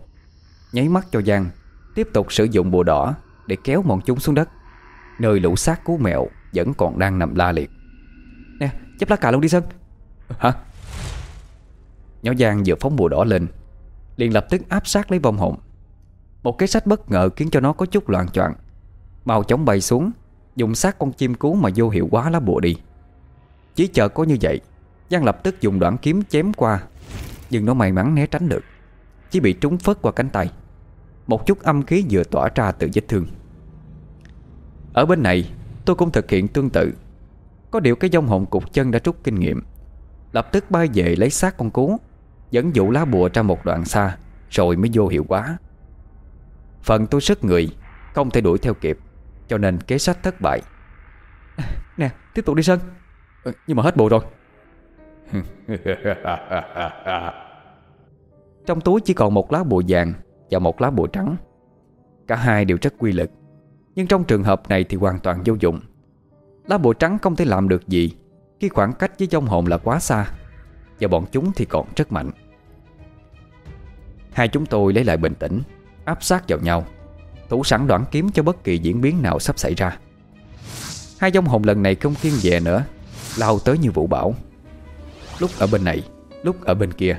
Nháy mắt cho Giang, Tiếp tục sử dụng bùa đỏ Để kéo bọn chúng xuống đất. Nơi lũ xác cú mèo Vẫn còn đang nằm la liệt. Nè chấp lá cà luôn đi Sơn. Hả? Nhỏ Giang vừa phóng bùa đỏ lên, Liền lập tức áp sát lấy vong hồn. Một cái sách bất ngờ khiến cho nó có chút loạn choạng. Màu chóng bay xuống Dùng xác con chim cú mà vô hiệu quá lá bùa đi. Chỉ chờ có như vậy, Giang lập tức dùng đoạn kiếm chém qua, Nhưng nó may mắn né tránh được. Chỉ bị trúng phớt qua cánh tay. Một chút âm khí vừa tỏa ra từ vết thương. Ở bên này, Tôi cũng thực hiện tương tự. Có điều cái dông hồn cục chân đã trút kinh nghiệm. Lập tức bay về lấy xác con cú, Dẫn dụ lá bùa ra một đoạn xa, Rồi mới vô hiệu quá. Phần tôi sức người, Không thể đuổi theo kịp. Cho nên kế sách thất bại. Nè tiếp tục đi Sơn. Ừ, Nhưng mà hết bộ rồi. Trong túi chỉ còn một lá bùa vàng Và một lá bùa trắng. Cả hai đều rất quy lực. Nhưng trong trường hợp này thì hoàn toàn vô dụng. Lá bùa trắng không thể làm được gì Khi khoảng cách với dông hồn là quá xa Và bọn chúng thì còn rất mạnh. Hai chúng tôi lấy lại bình tĩnh Áp sát vào nhau Thủ sẵn đoạn kiếm cho bất kỳ diễn biến nào sắp xảy ra. Hai dông hồn lần này không kiên dè nữa, Lao tới như vũ bão. Lúc ở bên này, Lúc ở bên kia,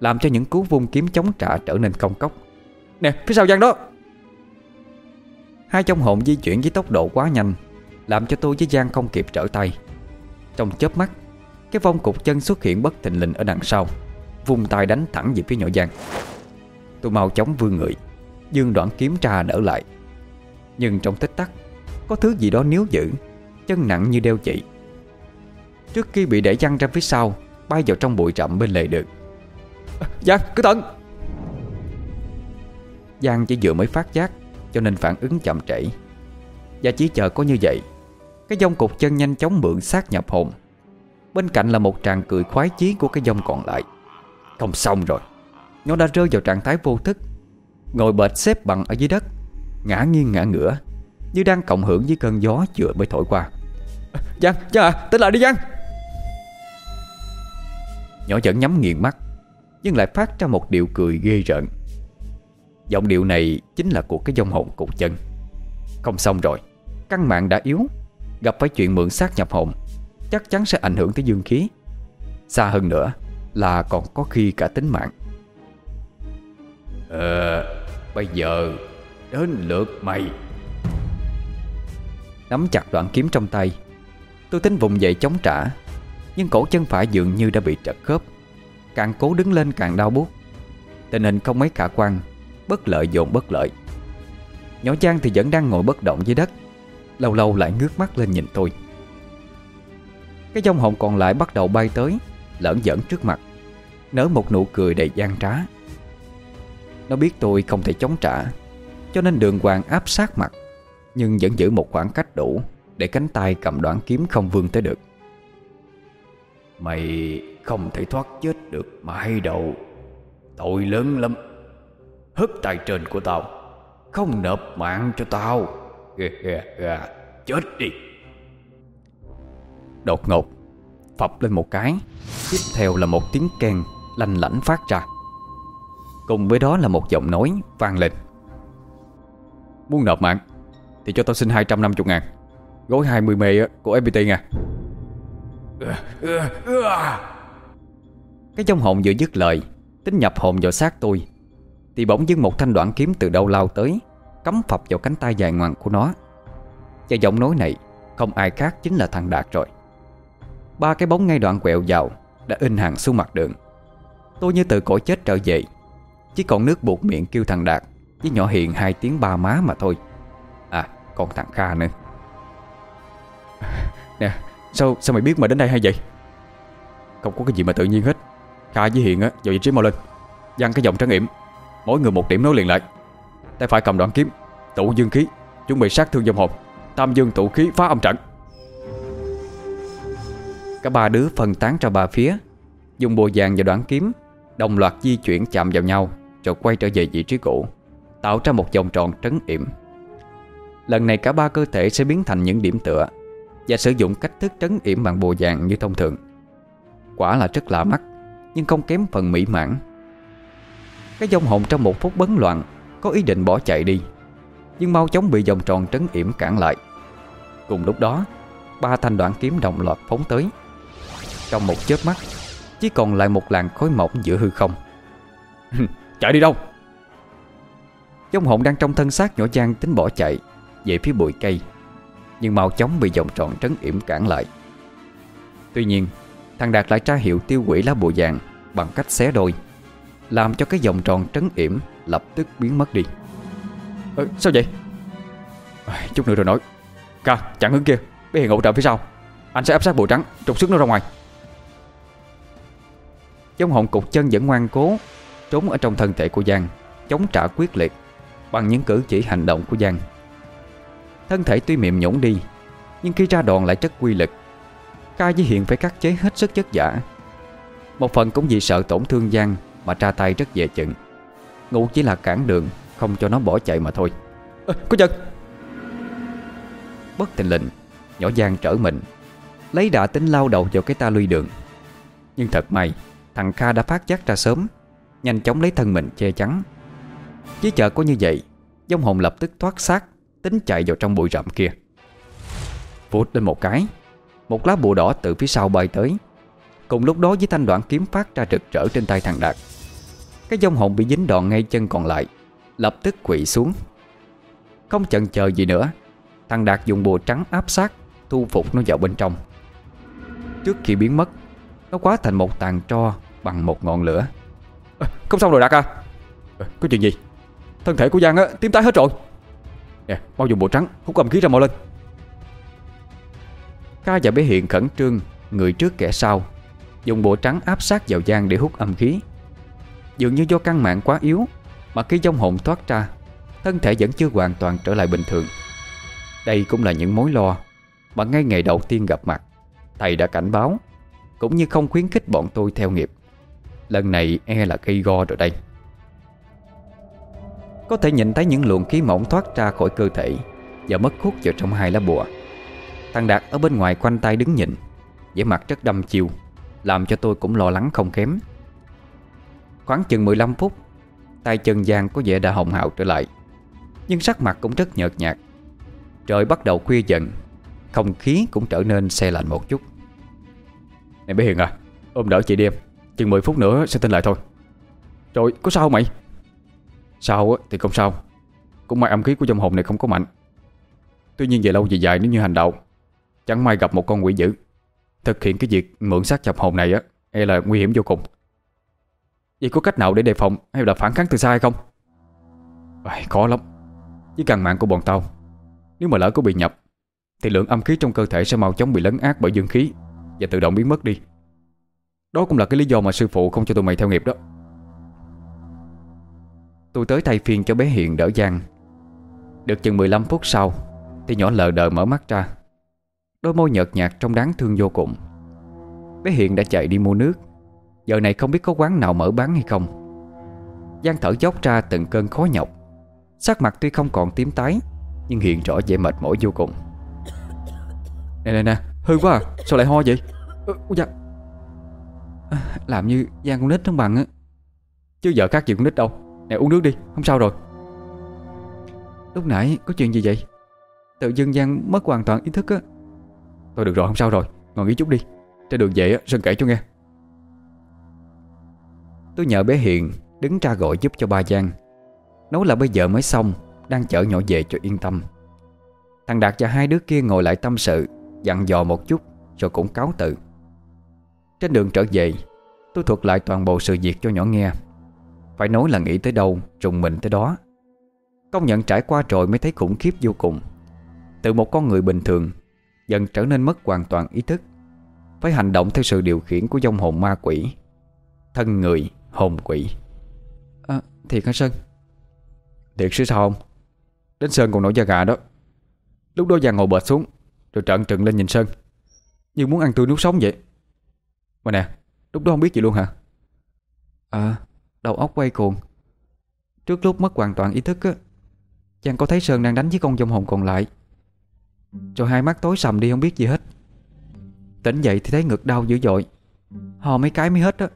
Làm cho những cú vung kiếm chống trả trở nên công cốc. Nè, phía sau Giang đó! Hai trong hồn di chuyển với tốc độ quá nhanh, Làm cho tôi với Giang không kịp trở tay. Trong chớp mắt, Cái vong cục chân xuất hiện bất thình lình ở đằng sau Vùng tay đánh thẳng về phía nhỏ Giang. Tôi mau chóng vươn người. Dương đoạn kiếm trà đỡ lại. Nhưng trong tích tắc, Có thứ gì đó níu giữ, Chân nặng như đeo chị Trước khi bị đẩy văng ra phía sau, Bay vào trong bụi rậm bên lề đường. Giang cứ tận Giang chỉ vừa mới phát giác, Cho nên phản ứng chậm trễ. Và chỉ chờ có như vậy, Cái dông cục chân nhanh chóng mượn sát nhập hồn. Bên cạnh là một tràng cười khoái chí Của cái dông còn lại. Không xong rồi, Nó đã rơi vào trạng thái vô thức. Ngồi bệt xếp bằng ở dưới đất Ngã nghiêng ngã ngửa Như đang cộng hưởng với cơn gió vừa mới thổi qua. Giang, Giang à, tỉnh lại đi Giang. Nhỏ vẫn nhắm nghiền mắt Nhưng lại phát ra một điệu cười ghê rợn. Giọng điệu này chính là của cái dông hồn cục chân. Không xong rồi Căn mạng đã yếu Gặp phải chuyện mượn xác nhập hồn Chắc chắn sẽ ảnh hưởng tới dương khí. Xa hơn nữa là còn có khi cả tính mạng. Ờ Bây giờ, Đến lượt mày. Nắm chặt đoạn kiếm trong tay, Tôi tính vùng dậy chống trả, Nhưng cổ chân phải dường như đã bị trật khớp. Càng cố đứng lên càng đau buốt. Tình hình không mấy khả quan, Bất lợi dồn bất lợi. Nhỏ Trang thì vẫn đang ngồi bất động dưới đất, Lâu lâu lại ngước mắt lên nhìn tôi. Cái dòng hồn còn lại bắt đầu bay tới Lỡn dẫn trước mặt, Nở một nụ cười đầy gian trá. Nó biết tôi không thể chống trả Cho nên đường hoàng áp sát mặt Nhưng vẫn giữ một khoảng cách đủ Để cánh tay cầm đoạn kiếm không vươn tới được. Mày không thể thoát chết được mãi đâu. Tội lớn lắm. Hất tay trên của tao Không nộp mạng cho tao. Chết đi. Đột ngột Phập lên một cái Tiếp theo là một tiếng keng Lanh lảnh phát ra Cùng với đó là một giọng nói vang lên. Muốn nộp mạng, Thì cho tao xin 250 ngàn. Gói 20 mê của FPT nha. Cái trong hồn vừa dứt lời, Tính nhập hồn vào xác tôi, Thì bỗng dưng một thanh đoạn kiếm từ đâu lao tới, Cắm phập vào cánh tay dài ngoằng của nó. Và giọng nói này, Không ai khác chính là thằng Đạt rồi. Ba cái bóng ngay đoạn quẹo vào, Đã in hàng xuống mặt đường. Tôi như từ cõi chết trở về chỉ còn nước buộc miệng kêu thằng Đạt, Với nhỏ Hiền hai tiếng ba má mà thôi. À còn thằng Kha nữa. Nè, Sao sao mày biết mà đến đây hay vậy? Không có cái gì mà tự nhiên hết. Kha với Hiền á, vào vị trí mau lên. Dăng cái dòng tráng yểm Mỗi người một điểm nối liền lại. Tay phải cầm đoạn kiếm, Tụ dương khí, Chuẩn bị sát thương dòng hồn Tam dương tụ khí phá âm trận. Cả ba đứa phân tán ra ba phía, Dùng bùa vàng và đoạn kiếm, Đồng loạt di chuyển chạm vào nhau. Rồi quay trở về vị trí cũ, Tạo ra một vòng tròn trấn yểm. Lần này cả ba cơ thể sẽ biến thành những điểm tựa Và sử dụng cách thức trấn yểm bằng bồ vàng như thông thường. Quả là rất lạ mắt, Nhưng không kém phần mỹ mãn. Cái dòng hồn trong một phút bấn loạn, Có ý định bỏ chạy đi, Nhưng mau chóng bị vòng tròn trấn yểm cản lại. Cùng lúc đó, Ba thanh đoạn kiếm đồng loạt phóng tới. Trong một chớp mắt, Chỉ còn lại một làn khói mỏng giữa hư không. Chạy đi đâu? Dông hồn đang trong thân xác nhỏ Giang tính bỏ chạy Về phía bụi cây. Nhưng mau chóng bị vòng tròn trấn yểm cản lại. Tuy nhiên Thằng Đạt lại tra hiệu tiêu quỷ lá bùa vàng Bằng cách xé đôi Làm cho cái vòng tròn trấn yểm Lập tức biến mất đi. Ờ, Sao vậy? Chút nữa rồi nói. Ca chặn hướng kia Bé Hiền hỗ trợ phía sau. Anh sẽ áp sát bùa trắng Trục xuất nó ra ngoài. Giống hồn cục chân vẫn ngoan cố Trốn ở trong thân thể của Giang Chống trả quyết liệt Bằng những cử chỉ hành động của Giang. Thân thể tuy mềm nhũn đi Nhưng khi ra đòn lại rất quy lực. Ca với Hiền phải cắt chế hết sức chất giả Một phần cũng vì sợ tổn thương Giang Mà ra tay rất dễ chừng. Ngụ chỉ là cản đường Không cho nó bỏ chạy mà thôi. À, Có chân Bất tình lệnh Nhỏ Giang trở mình Lấy đã tính lao đầu vào cái ta luy đường. Nhưng thật may Thằng Kha đã phát giác ra sớm Nhanh chóng lấy thân mình che chắn. Chỉ chợ có như vậy, Dông hồn lập tức thoát xác, Tính chạy vào trong bụi rậm kia. Vụt lên một cái, Một lá bùa đỏ từ phía sau bay tới. Cùng lúc đó với thanh đoạn kiếm phát ra rực rỡ trên tay thằng Đạt. Cái dông hồn bị dính đòn ngay chân còn lại, Lập tức quỵ xuống. Không chần chờ gì nữa, Thằng Đạt dùng bùa trắng áp sát, Thu phục nó vào bên trong. Trước khi biến mất, Nó quá thành một tàn tro bằng một ngọn lửa à, Không xong rồi Đạt à, à Có chuyện gì? Thân thể của Giang á, tím tái hết rồi. Nè, mau dùng bùa trắng hút âm khí ra mau lên. Ca và bé Hiện khẩn trương Người trước kẻ sau Dùng bộ trắng áp sát vào Giang để hút âm khí. Dường như do căn mạng quá yếu Mà khi dông hồn thoát ra Thân thể vẫn chưa hoàn toàn trở lại bình thường. Đây cũng là những mối lo Mà ngay ngày đầu tiên gặp mặt Thầy đã cảnh báo Cũng như không khuyến khích bọn tôi theo nghiệp Lần này e là gây go rồi đây. Có thể nhìn thấy những luồng khí mỏng thoát ra khỏi cơ thể Và mất hút vào trong hai lá bùa. Thằng Đạt ở bên ngoài quanh tay đứng nhìn, vẻ mặt rất đâm chiêu, Làm cho tôi cũng lo lắng không kém. Khoảng chừng 15 phút, tay chân Giang có vẻ đã hồng hào trở lại, Nhưng sắc mặt cũng rất nhợt nhạt. Trời bắt đầu khuya dần, Không khí cũng trở nên xe lạnh một chút. Này bé Hiền à Ôm đỡ chị đi em. Chừng 10 phút nữa sẽ tin lại thôi. Trời có sao không mày? Sao thì không sao. Cũng may âm khí của dòng hồn này không có mạnh. Tuy nhiên về lâu về dài nếu như hành động Chẳng may gặp một con quỷ dữ. Thực hiện cái việc mượn xác chập hồn này á E là nguy hiểm vô cùng. Vậy có cách nào để đề phòng Hay là phản kháng từ xa hay không? À, Khó lắm. Với căn mạng của bọn tao Nếu mà lỡ có bị nhập Thì lượng âm khí trong cơ thể sẽ mau chóng bị lấn át bởi dương khí Và tự động biến mất đi. Đó cũng là cái lý do mà sư phụ không cho tụi mày theo nghiệp đó. Tôi tới thay phiên cho bé Hiền đỡ Giang. Được chừng 15 phút sau Thì nhỏ lờ đờ mở mắt ra. Đôi môi nhợt nhạt trong đáng thương vô cùng. Bé Hiện đã chạy đi mua nước. Giờ này không biết có quán nào mở bán hay không. Giang thở dốc ra từng cơn khó nhọc. Sắc mặt tuy không còn tím tái Nhưng hiện rõ vẻ mệt mỏi vô cùng. Nè nè nè Hư quá à Sao lại ho vậy? Ừ, dạ. Ờ, làm như Giang con nít không bằng á. Chứ giờ khác gì con nít đâu. Nè, uống nước đi, Không sao rồi. Lúc nãy có chuyện gì vậy? Tự dưng Giang mất hoàn toàn ý thức á. Thôi được rồi, không sao rồi. Ngồi nghỉ chút đi. Trên đường về Sơn kể cho nghe. Tôi nhờ bé Hiền Đứng ra gọi giúp cho ba Giang. Nói là bây giờ mới xong, Đang chở nhỏ về cho yên tâm. Thằng Đạt và hai đứa kia ngồi lại tâm sự, Dặn dò một chút, Rồi cũng cáo tự trên đường trở về Tôi thuật lại toàn bộ sự việc cho nhỏ nghe. Phải nói là nghĩ tới đâu Trùng mình tới đó. Công nhận trải qua rồi mới thấy khủng khiếp vô cùng. Từ một con người bình thường Dần trở nên mất hoàn toàn ý thức. Phải hành động theo sự điều khiển của dông hồn ma quỷ. Thân người, hồn quỷ. À, thiệt hả Sơn? Thiệt chứ sao không? Đến Sơn còn nổi da gà đó. Lúc đó già ngồi bệt xuống Rồi trợn trừng lên nhìn Sơn. Như muốn ăn tươi nuốt sống vậy Mà nè, lúc đó không biết gì luôn hả? À, đầu óc quay cuồng. Trước lúc mất hoàn toàn ý thức á Chàng có thấy Sơn đang đánh với con dông hồn còn lại. Rồi hai mắt tối sầm đi không biết gì hết. Tỉnh dậy thì thấy ngực đau dữ dội. Hò mấy cái mới hết á.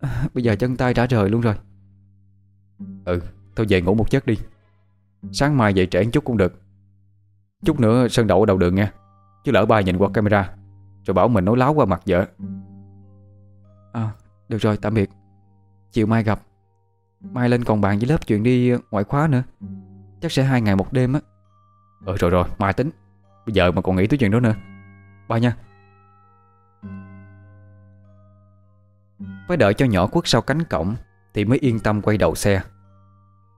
Bây giờ chân tay đã rời luôn rồi. Ừ Thôi về ngủ một giấc đi. Sáng mai dậy trễ chút cũng được. Chút nữa Sơn đậu ở đầu đường nha Chứ lỡ ba nhìn qua camera Rồi bảo mình nói láo qua mặt vợ À được rồi, tạm biệt. Chiều mai gặp. Mai lên còn bạn với lớp chuyện đi ngoại khóa nữa. Chắc sẽ hai ngày một đêm á. Ừ rồi rồi, mai tính. Bây giờ mà còn nghĩ tới chuyện đó nữa. Bye nha. Phải đợi cho nhỏ quất sau cánh cổng Thì mới yên tâm quay đầu xe.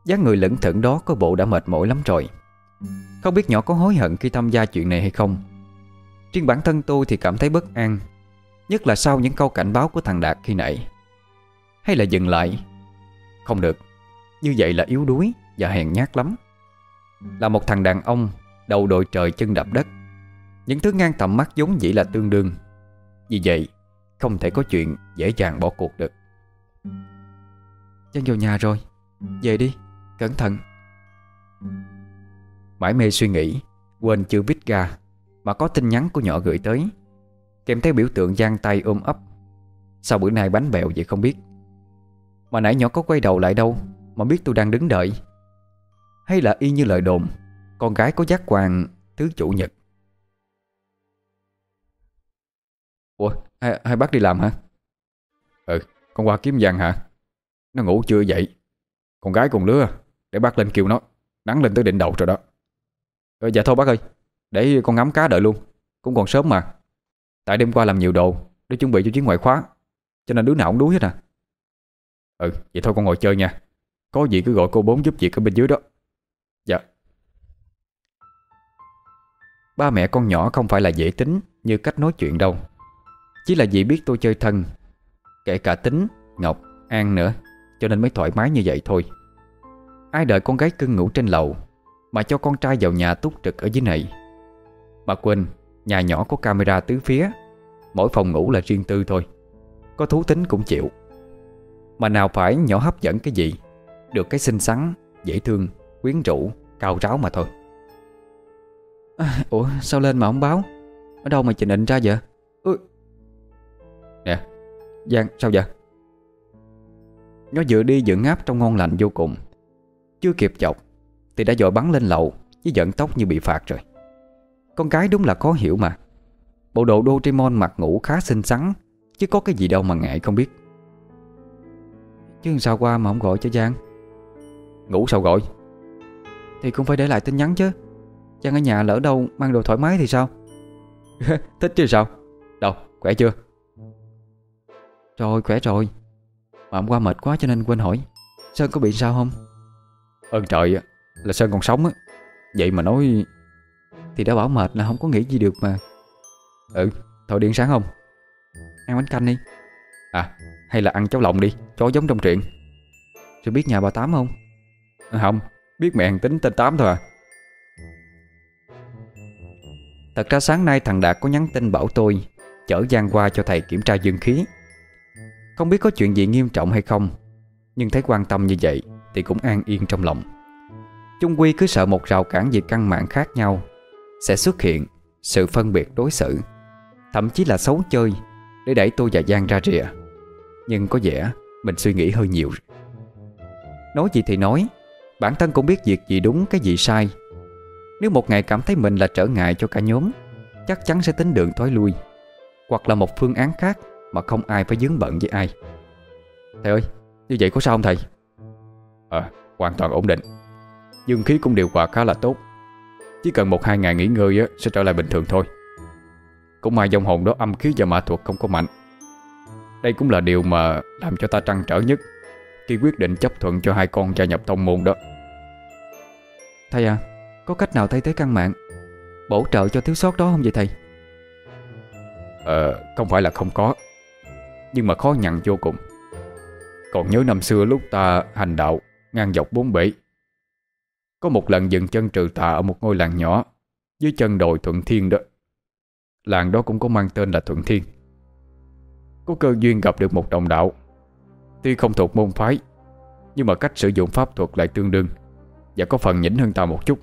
Dáng người lững thững đó có bộ đã mệt mỏi lắm rồi. Không biết nhỏ có hối hận khi tham gia chuyện này hay không. Riêng bản thân tôi thì cảm thấy bất an. Nhất là sau những câu cảnh báo của thằng Đạt khi nãy. Hay là dừng lại? Không được. Như vậy là yếu đuối và hèn nhát lắm. Là một thằng đàn ông Đầu đội trời chân đập đất. Những thứ ngang tầm mắt giống dĩ là tương đương. Vì vậy Không thể có chuyện dễ dàng bỏ cuộc được. Chân vào nhà rồi. Về đi, cẩn thận. Mãi mê suy nghĩ Quên chưa vít ga Mà có tin nhắn của nhỏ gửi tới. Kèm theo biểu tượng giang tay ôm ấp. Sao bữa nay bánh bèo vậy không biết. Mà nãy nhỏ có quay đầu lại đâu Mà biết tôi đang đứng đợi. Hay là y như lời đồn Con gái có giác quan thứ chủ nhật. Ủa hai, hai bác đi làm hả? Ừ con qua kiếm vàng hả? Nó ngủ chưa dậy Con gái cùng lứa Để bác lên kêu nó. Nắng lên tới đỉnh đầu rồi đó. Ừ, Dạ thôi bác ơi Để con ngắm cá đợi luôn. Cũng còn sớm mà. Tại đêm qua làm nhiều đồ Để chuẩn bị cho chuyến ngoại khóa. Cho nên đứa nào cũng đuối hết à. Ừ vậy thôi con ngồi chơi nha. Có gì cứ gọi cô bốn giúp việc ở bên dưới đó. Dạ. Ba mẹ con nhỏ không phải là dễ tính Như cách nói chuyện đâu. Chỉ là vì biết tôi chơi thân Kể cả tính, Ngọc, An nữa Cho nên mới thoải mái như vậy thôi. Ai đợi con gái cưng ngủ trên lầu Mà cho con trai vào nhà túc trực ở dưới này. Mà quên Nhà nhỏ có camera tứ phía. Mỗi phòng ngủ là riêng tư thôi. Có thú tính cũng chịu. Mà nào phải nhỏ hấp dẫn cái gì Được cái xinh xắn, dễ thương, quyến rũ, cao ráo mà thôi. À, Ủa sao lên mà không báo? Ở đâu mà trình định ra vậy? Ừ. Nè. Giang sao vậy? Nó vừa đi vừa ngáp trong ngon lành vô cùng. Chưa kịp chọc Thì đã dội bắn lên lầu Với giận tóc như bị phạt rồi con cái đúng là khó hiểu mà. Bộ đồ Doraemon mặc ngủ khá xinh xắn, Chứ có cái gì đâu mà ngại không biết. Chứ sao qua mà không gọi cho Giang? Ngủ sao gọi? Thì cũng phải để lại tin nhắn chứ. Giang ở nhà lỡ đâu mang đồ thoải mái thì sao? Thích chứ sao? Đâu, khỏe chưa? Rồi, khỏe rồi. Mà hôm qua mệt quá cho nên quên hỏi. Sơn có bị sao không? Ơn trời là Sơn còn sống á. Vậy mà nói thì đã bảo mệt là không có nghĩ gì được mà. Ừ Thôi điện sáng không? Ăn bánh canh đi. À hay là ăn cháo lòng đi Chó giống trong truyện. Rồi biết nhà bà Tám không? À, Không Biết mẹ hàng tính tên Tám thôi à. Thật ra sáng nay thằng Đạt có nhắn tin bảo tôi Chở Giang qua cho thầy kiểm tra dương khí. Không biết có chuyện gì nghiêm trọng hay không Nhưng thấy quan tâm như vậy Thì cũng an yên trong lòng. Trung Quy cứ sợ một rào cản về căn mạng khác nhau sẽ xuất hiện Sự phân biệt đối xử Thậm chí là xấu chơi Để đẩy tôi và Giang ra rìa. Nhưng có vẻ mình suy nghĩ hơi nhiều. Nói gì thì nói Bản thân cũng biết việc gì đúng cái gì sai. Nếu một ngày cảm thấy mình là trở ngại cho cả nhóm Chắc chắn sẽ tính đường thoái lui Hoặc là một phương án khác Mà không ai phải dướng bận với ai. Thầy ơi, như vậy có sao không thầy? Ờ, hoàn toàn ổn định. Dương khí cũng điều hòa khá là tốt. Chỉ cần một hai ngày nghỉ ngơi á, sẽ trở lại bình thường thôi. Cũng may dòng hồn đó âm khí và ma thuật không có mạnh. Đây cũng là điều mà làm cho ta trăn trở nhất Khi quyết định chấp thuận cho hai con gia nhập tông môn đó. Thầy à, có cách nào thay thế căn mạng Bổ trợ cho thiếu sót đó không vậy thầy? Ờ, không phải là không có Nhưng mà khó nhằn vô cùng. Còn nhớ năm xưa lúc ta hành đạo Ngang dọc bốn bể có một lần dừng chân trừ tà Ở một ngôi làng nhỏ, Dưới chân đồi Thuận Thiên đó. Làng đó cũng có mang tên là Thuận Thiên. Có cơ duyên gặp được một đồng đạo. Tuy không thuộc môn phái, Nhưng mà cách sử dụng pháp thuật lại tương đương Và có phần nhỉnh hơn ta một chút.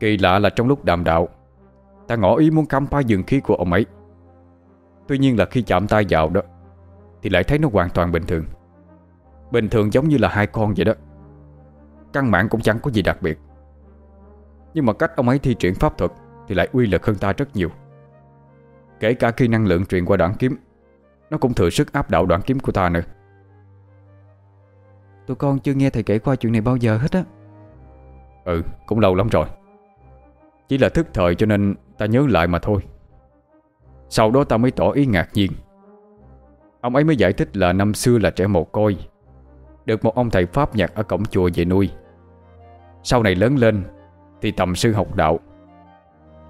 Kỳ lạ là trong lúc đàm đạo, Ta ngỏ ý muốn khám phá dường khí của ông ấy. Tuy nhiên là khi chạm tay vào đó, Thì lại thấy nó hoàn toàn bình thường. Bình thường giống như là hai con vậy đó. Căn mạng cũng chẳng có gì đặc biệt. Nhưng mà cách ông ấy thi triển pháp thuật Thì lại uy lực hơn ta rất nhiều. Kể cả khi năng lượng truyền qua đoạn kiếm Nó cũng thừa sức áp đảo đoạn kiếm của ta nữa. Tụi con chưa nghe thầy kể qua chuyện này bao giờ hết á. Ừ cũng lâu lắm rồi. Chỉ là thức thời cho nên ta nhớ lại mà thôi. Sau đó ta mới tỏ ý ngạc nhiên. Ông ấy mới giải thích là năm xưa là trẻ mồ côi Được một ông thầy Pháp nhạc ở cổng chùa về nuôi sau này lớn lên Thì tầm sư học đạo.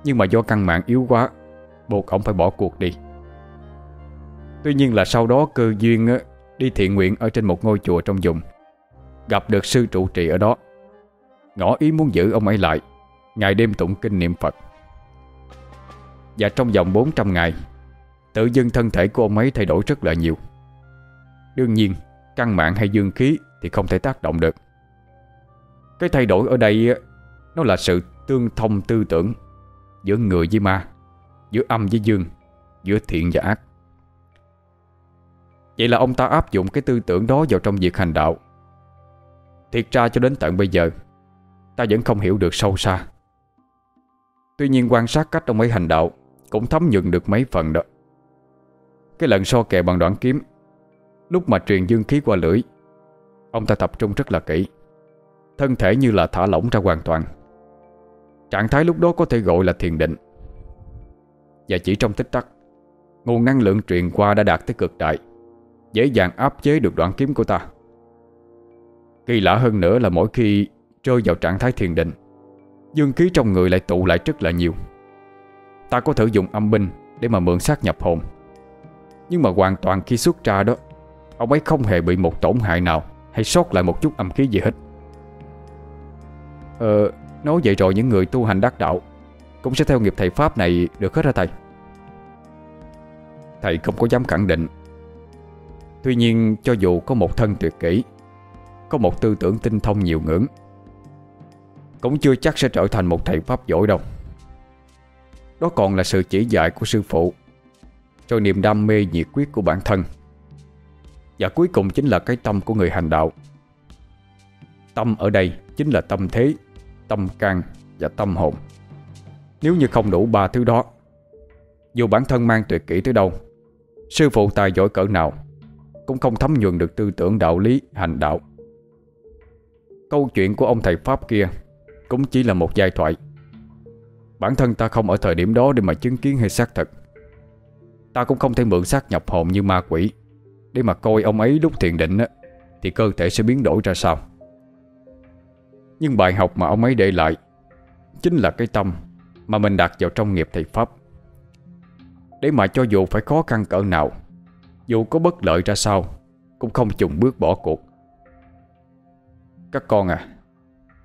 Nhưng mà do căn mạng yếu quá, Buộc ông phải bỏ cuộc đi. Tuy nhiên là sau đó cơ duyên Đi thiện nguyện ở trên một ngôi chùa trong vùng, Gặp được sư trụ trì ở đó. Ngõ ý muốn giữ ông ấy lại, Ngày đêm tụng kinh niệm Phật. Và trong vòng 400 ngày, Tự dưng thân thể của ông ấy thay đổi rất là nhiều. Đương nhiên, Căn mạng hay dương khí Thì không thể tác động được. Cái thay đổi ở đây Nó là sự tương thông tư tưởng Giữa người với ma, Giữa âm với dương, Giữa thiện và ác. Vậy là ông ta áp dụng cái tư tưởng đó vào trong việc hành đạo. Thiệt ra cho đến tận bây giờ, Ta vẫn không hiểu được sâu xa. Tuy nhiên quan sát cách ông ấy hành đạo Cũng thấm nhuận được mấy phần đó. Cái lần so kè bằng đoạn kiếm, Lúc mà truyền dương khí qua lưỡi, Ông ta tập trung rất là kỹ. Thân thể như là thả lỏng ra hoàn toàn. Trạng thái lúc đó có thể gọi là thiền định. Và chỉ trong tích tắc, Nguồn năng lượng truyền qua đã đạt tới cực đại, Dễ dàng áp chế được đoạn kiếm của ta. Kỳ lạ hơn nữa là mỗi khi Rơi vào trạng thái thiền định, Dương khí trong người lại tụ lại rất là nhiều. Ta có thể dùng âm binh Để mà mượn sát nhập hồn. Nhưng mà hoàn toàn khi xuất ra đó, Ông ấy không hề bị một tổn hại nào Hay sót lại một chút âm khí gì hết. Ờ Nói vậy rồi những người tu hành đắc đạo. Cũng sẽ theo nghiệp thầy Pháp này được hết hả thầy? Thầy không có dám khẳng định. Tuy nhiên, cho dù có một thân tuyệt kỹ, Có một tư tưởng tinh thông nhiều ngưỡng, Cũng chưa chắc sẽ trở thành một thầy Pháp giỏi đâu. Đó còn là sự chỉ dạy của sư phụ cho niềm đam mê nhiệt quyết của bản thân. Và cuối cùng chính là cái tâm của người hành đạo. Tâm ở đây chính là tâm thế. Tâm can và tâm hồn. Nếu như không đủ ba thứ đó Dù bản thân mang tuyệt kỹ tới đâu Sư phụ tài giỏi cỡ nào Cũng không thấm nhuần được tư tưởng đạo lý hành đạo. Câu chuyện của ông thầy Pháp kia Cũng chỉ là một giai thoại. Bản thân ta không ở thời điểm đó Để mà chứng kiến hay xác thực. Ta cũng không thể mượn xác nhập hồn như ma quỷ Để mà coi ông ấy lúc thiền định á, Thì cơ thể sẽ biến đổi ra sao? Nhưng bài học mà ông ấy để lại Chính là cái tâm Mà mình đặt vào trong nghiệp thầy Pháp. Để mà cho dù phải khó khăn cỡ nào, Dù có bất lợi ra sao, Cũng không chùng bước bỏ cuộc. Các con à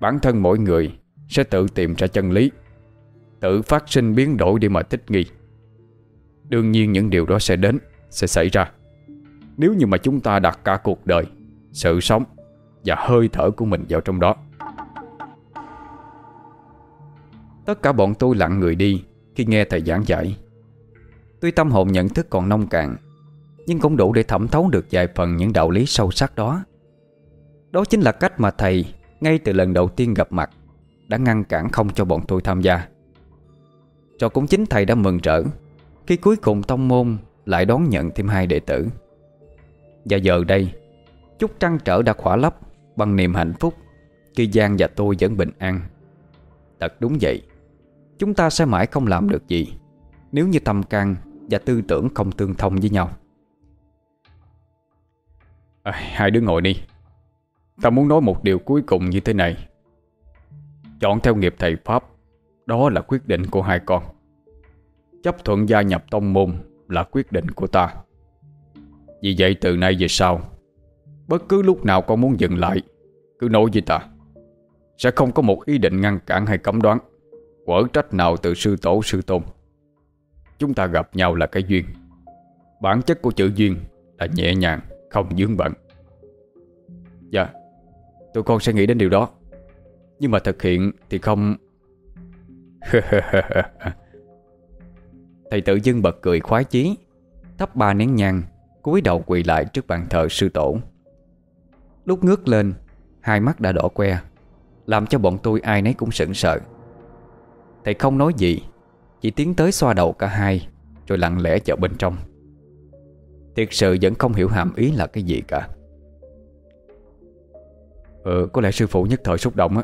Bản thân mỗi người Sẽ tự tìm ra chân lý, Tự phát sinh biến đổi để mà thích nghi. Đương nhiên những điều đó sẽ đến, Sẽ xảy ra. Nếu như mà chúng ta đặt cả cuộc đời, Sự sống Và hơi thở của mình vào trong đó Tất cả bọn tôi lặng người đi, Khi nghe thầy giảng giải. Tuy tâm hồn nhận thức còn nông cạn, Nhưng cũng đủ để thẩm thấu được vài phần những đạo lý sâu sắc đó. Đó chính là cách mà thầy, Ngay từ lần đầu tiên gặp mặt, Đã ngăn cản không cho bọn tôi tham gia. Rồi cũng chính thầy đã mừng rỡ, Khi cuối cùng tông môn Lại đón nhận thêm hai đệ tử. Và giờ đây Chút trăn trở đã khỏa lấp Bằng niềm hạnh phúc Khi Giang và tôi vẫn bình an. Thật đúng vậy. Chúng ta sẽ mãi không làm được gì Nếu như tâm can và tư tưởng không tương thông với nhau. À, Hai đứa ngồi đi. Ta muốn nói một điều cuối cùng như thế này. Chọn theo nghiệp thầy Pháp Đó là quyết định của hai con. Chấp thuận gia nhập tông môn Là quyết định của ta. Vì vậy từ nay về sau Bất cứ lúc nào con muốn dừng lại Cứ nói với ta. Sẽ không có một ý định ngăn cản hay cấm đoán. Quở trách nào từ sư tổ, sư tôn. Chúng ta gặp nhau là cái duyên. Bản chất của chữ duyên Là nhẹ nhàng, không dướng bận. Dạ Tụi con sẽ nghĩ đến điều đó. Nhưng mà thực hiện thì không. Thầy tự dưng bật cười khoái chí, Thắp ba nén nhang, cúi đầu quỳ lại trước bàn thờ sư tổ. Lúc ngước lên, Hai mắt đã đỏ que, Làm cho bọn tôi ai nấy cũng sững sợ Thầy không nói gì, Chỉ tiến tới xoa đầu cả hai, Rồi lặng lẽ vào bên trong. Thiệt sự vẫn không hiểu hàm ý là cái gì cả. Ờ có lẽ sư phụ nhất thời xúc động á.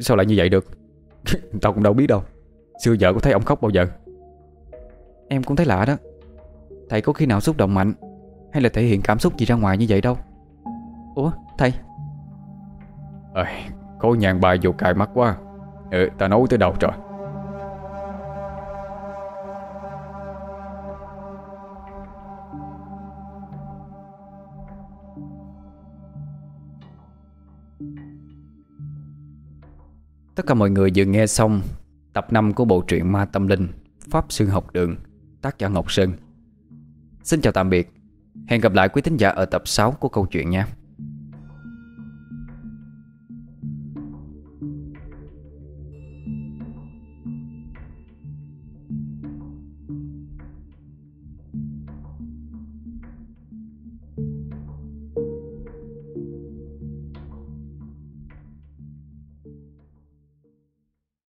Sao lại như vậy được? Tao cũng đâu biết đâu. Xưa giờ có thấy ông khóc bao giờ? Em cũng thấy lạ đó. Thầy có khi nào xúc động mạnh, Hay là thể hiện cảm xúc gì ra ngoài như vậy đâu? Ủa, thầy? Ờ có nhàn bài vô cài mắt quá. Ừ ta nói tới đâu rồi Tất cả mọi người vừa nghe xong Tập 5 của bộ truyện Ma Tâm Linh, Pháp Sư Học Đường, Tác giả Ngọc Sơn. Xin chào tạm biệt. Hẹn gặp lại quý thính giả ở tập 6 của câu chuyện nha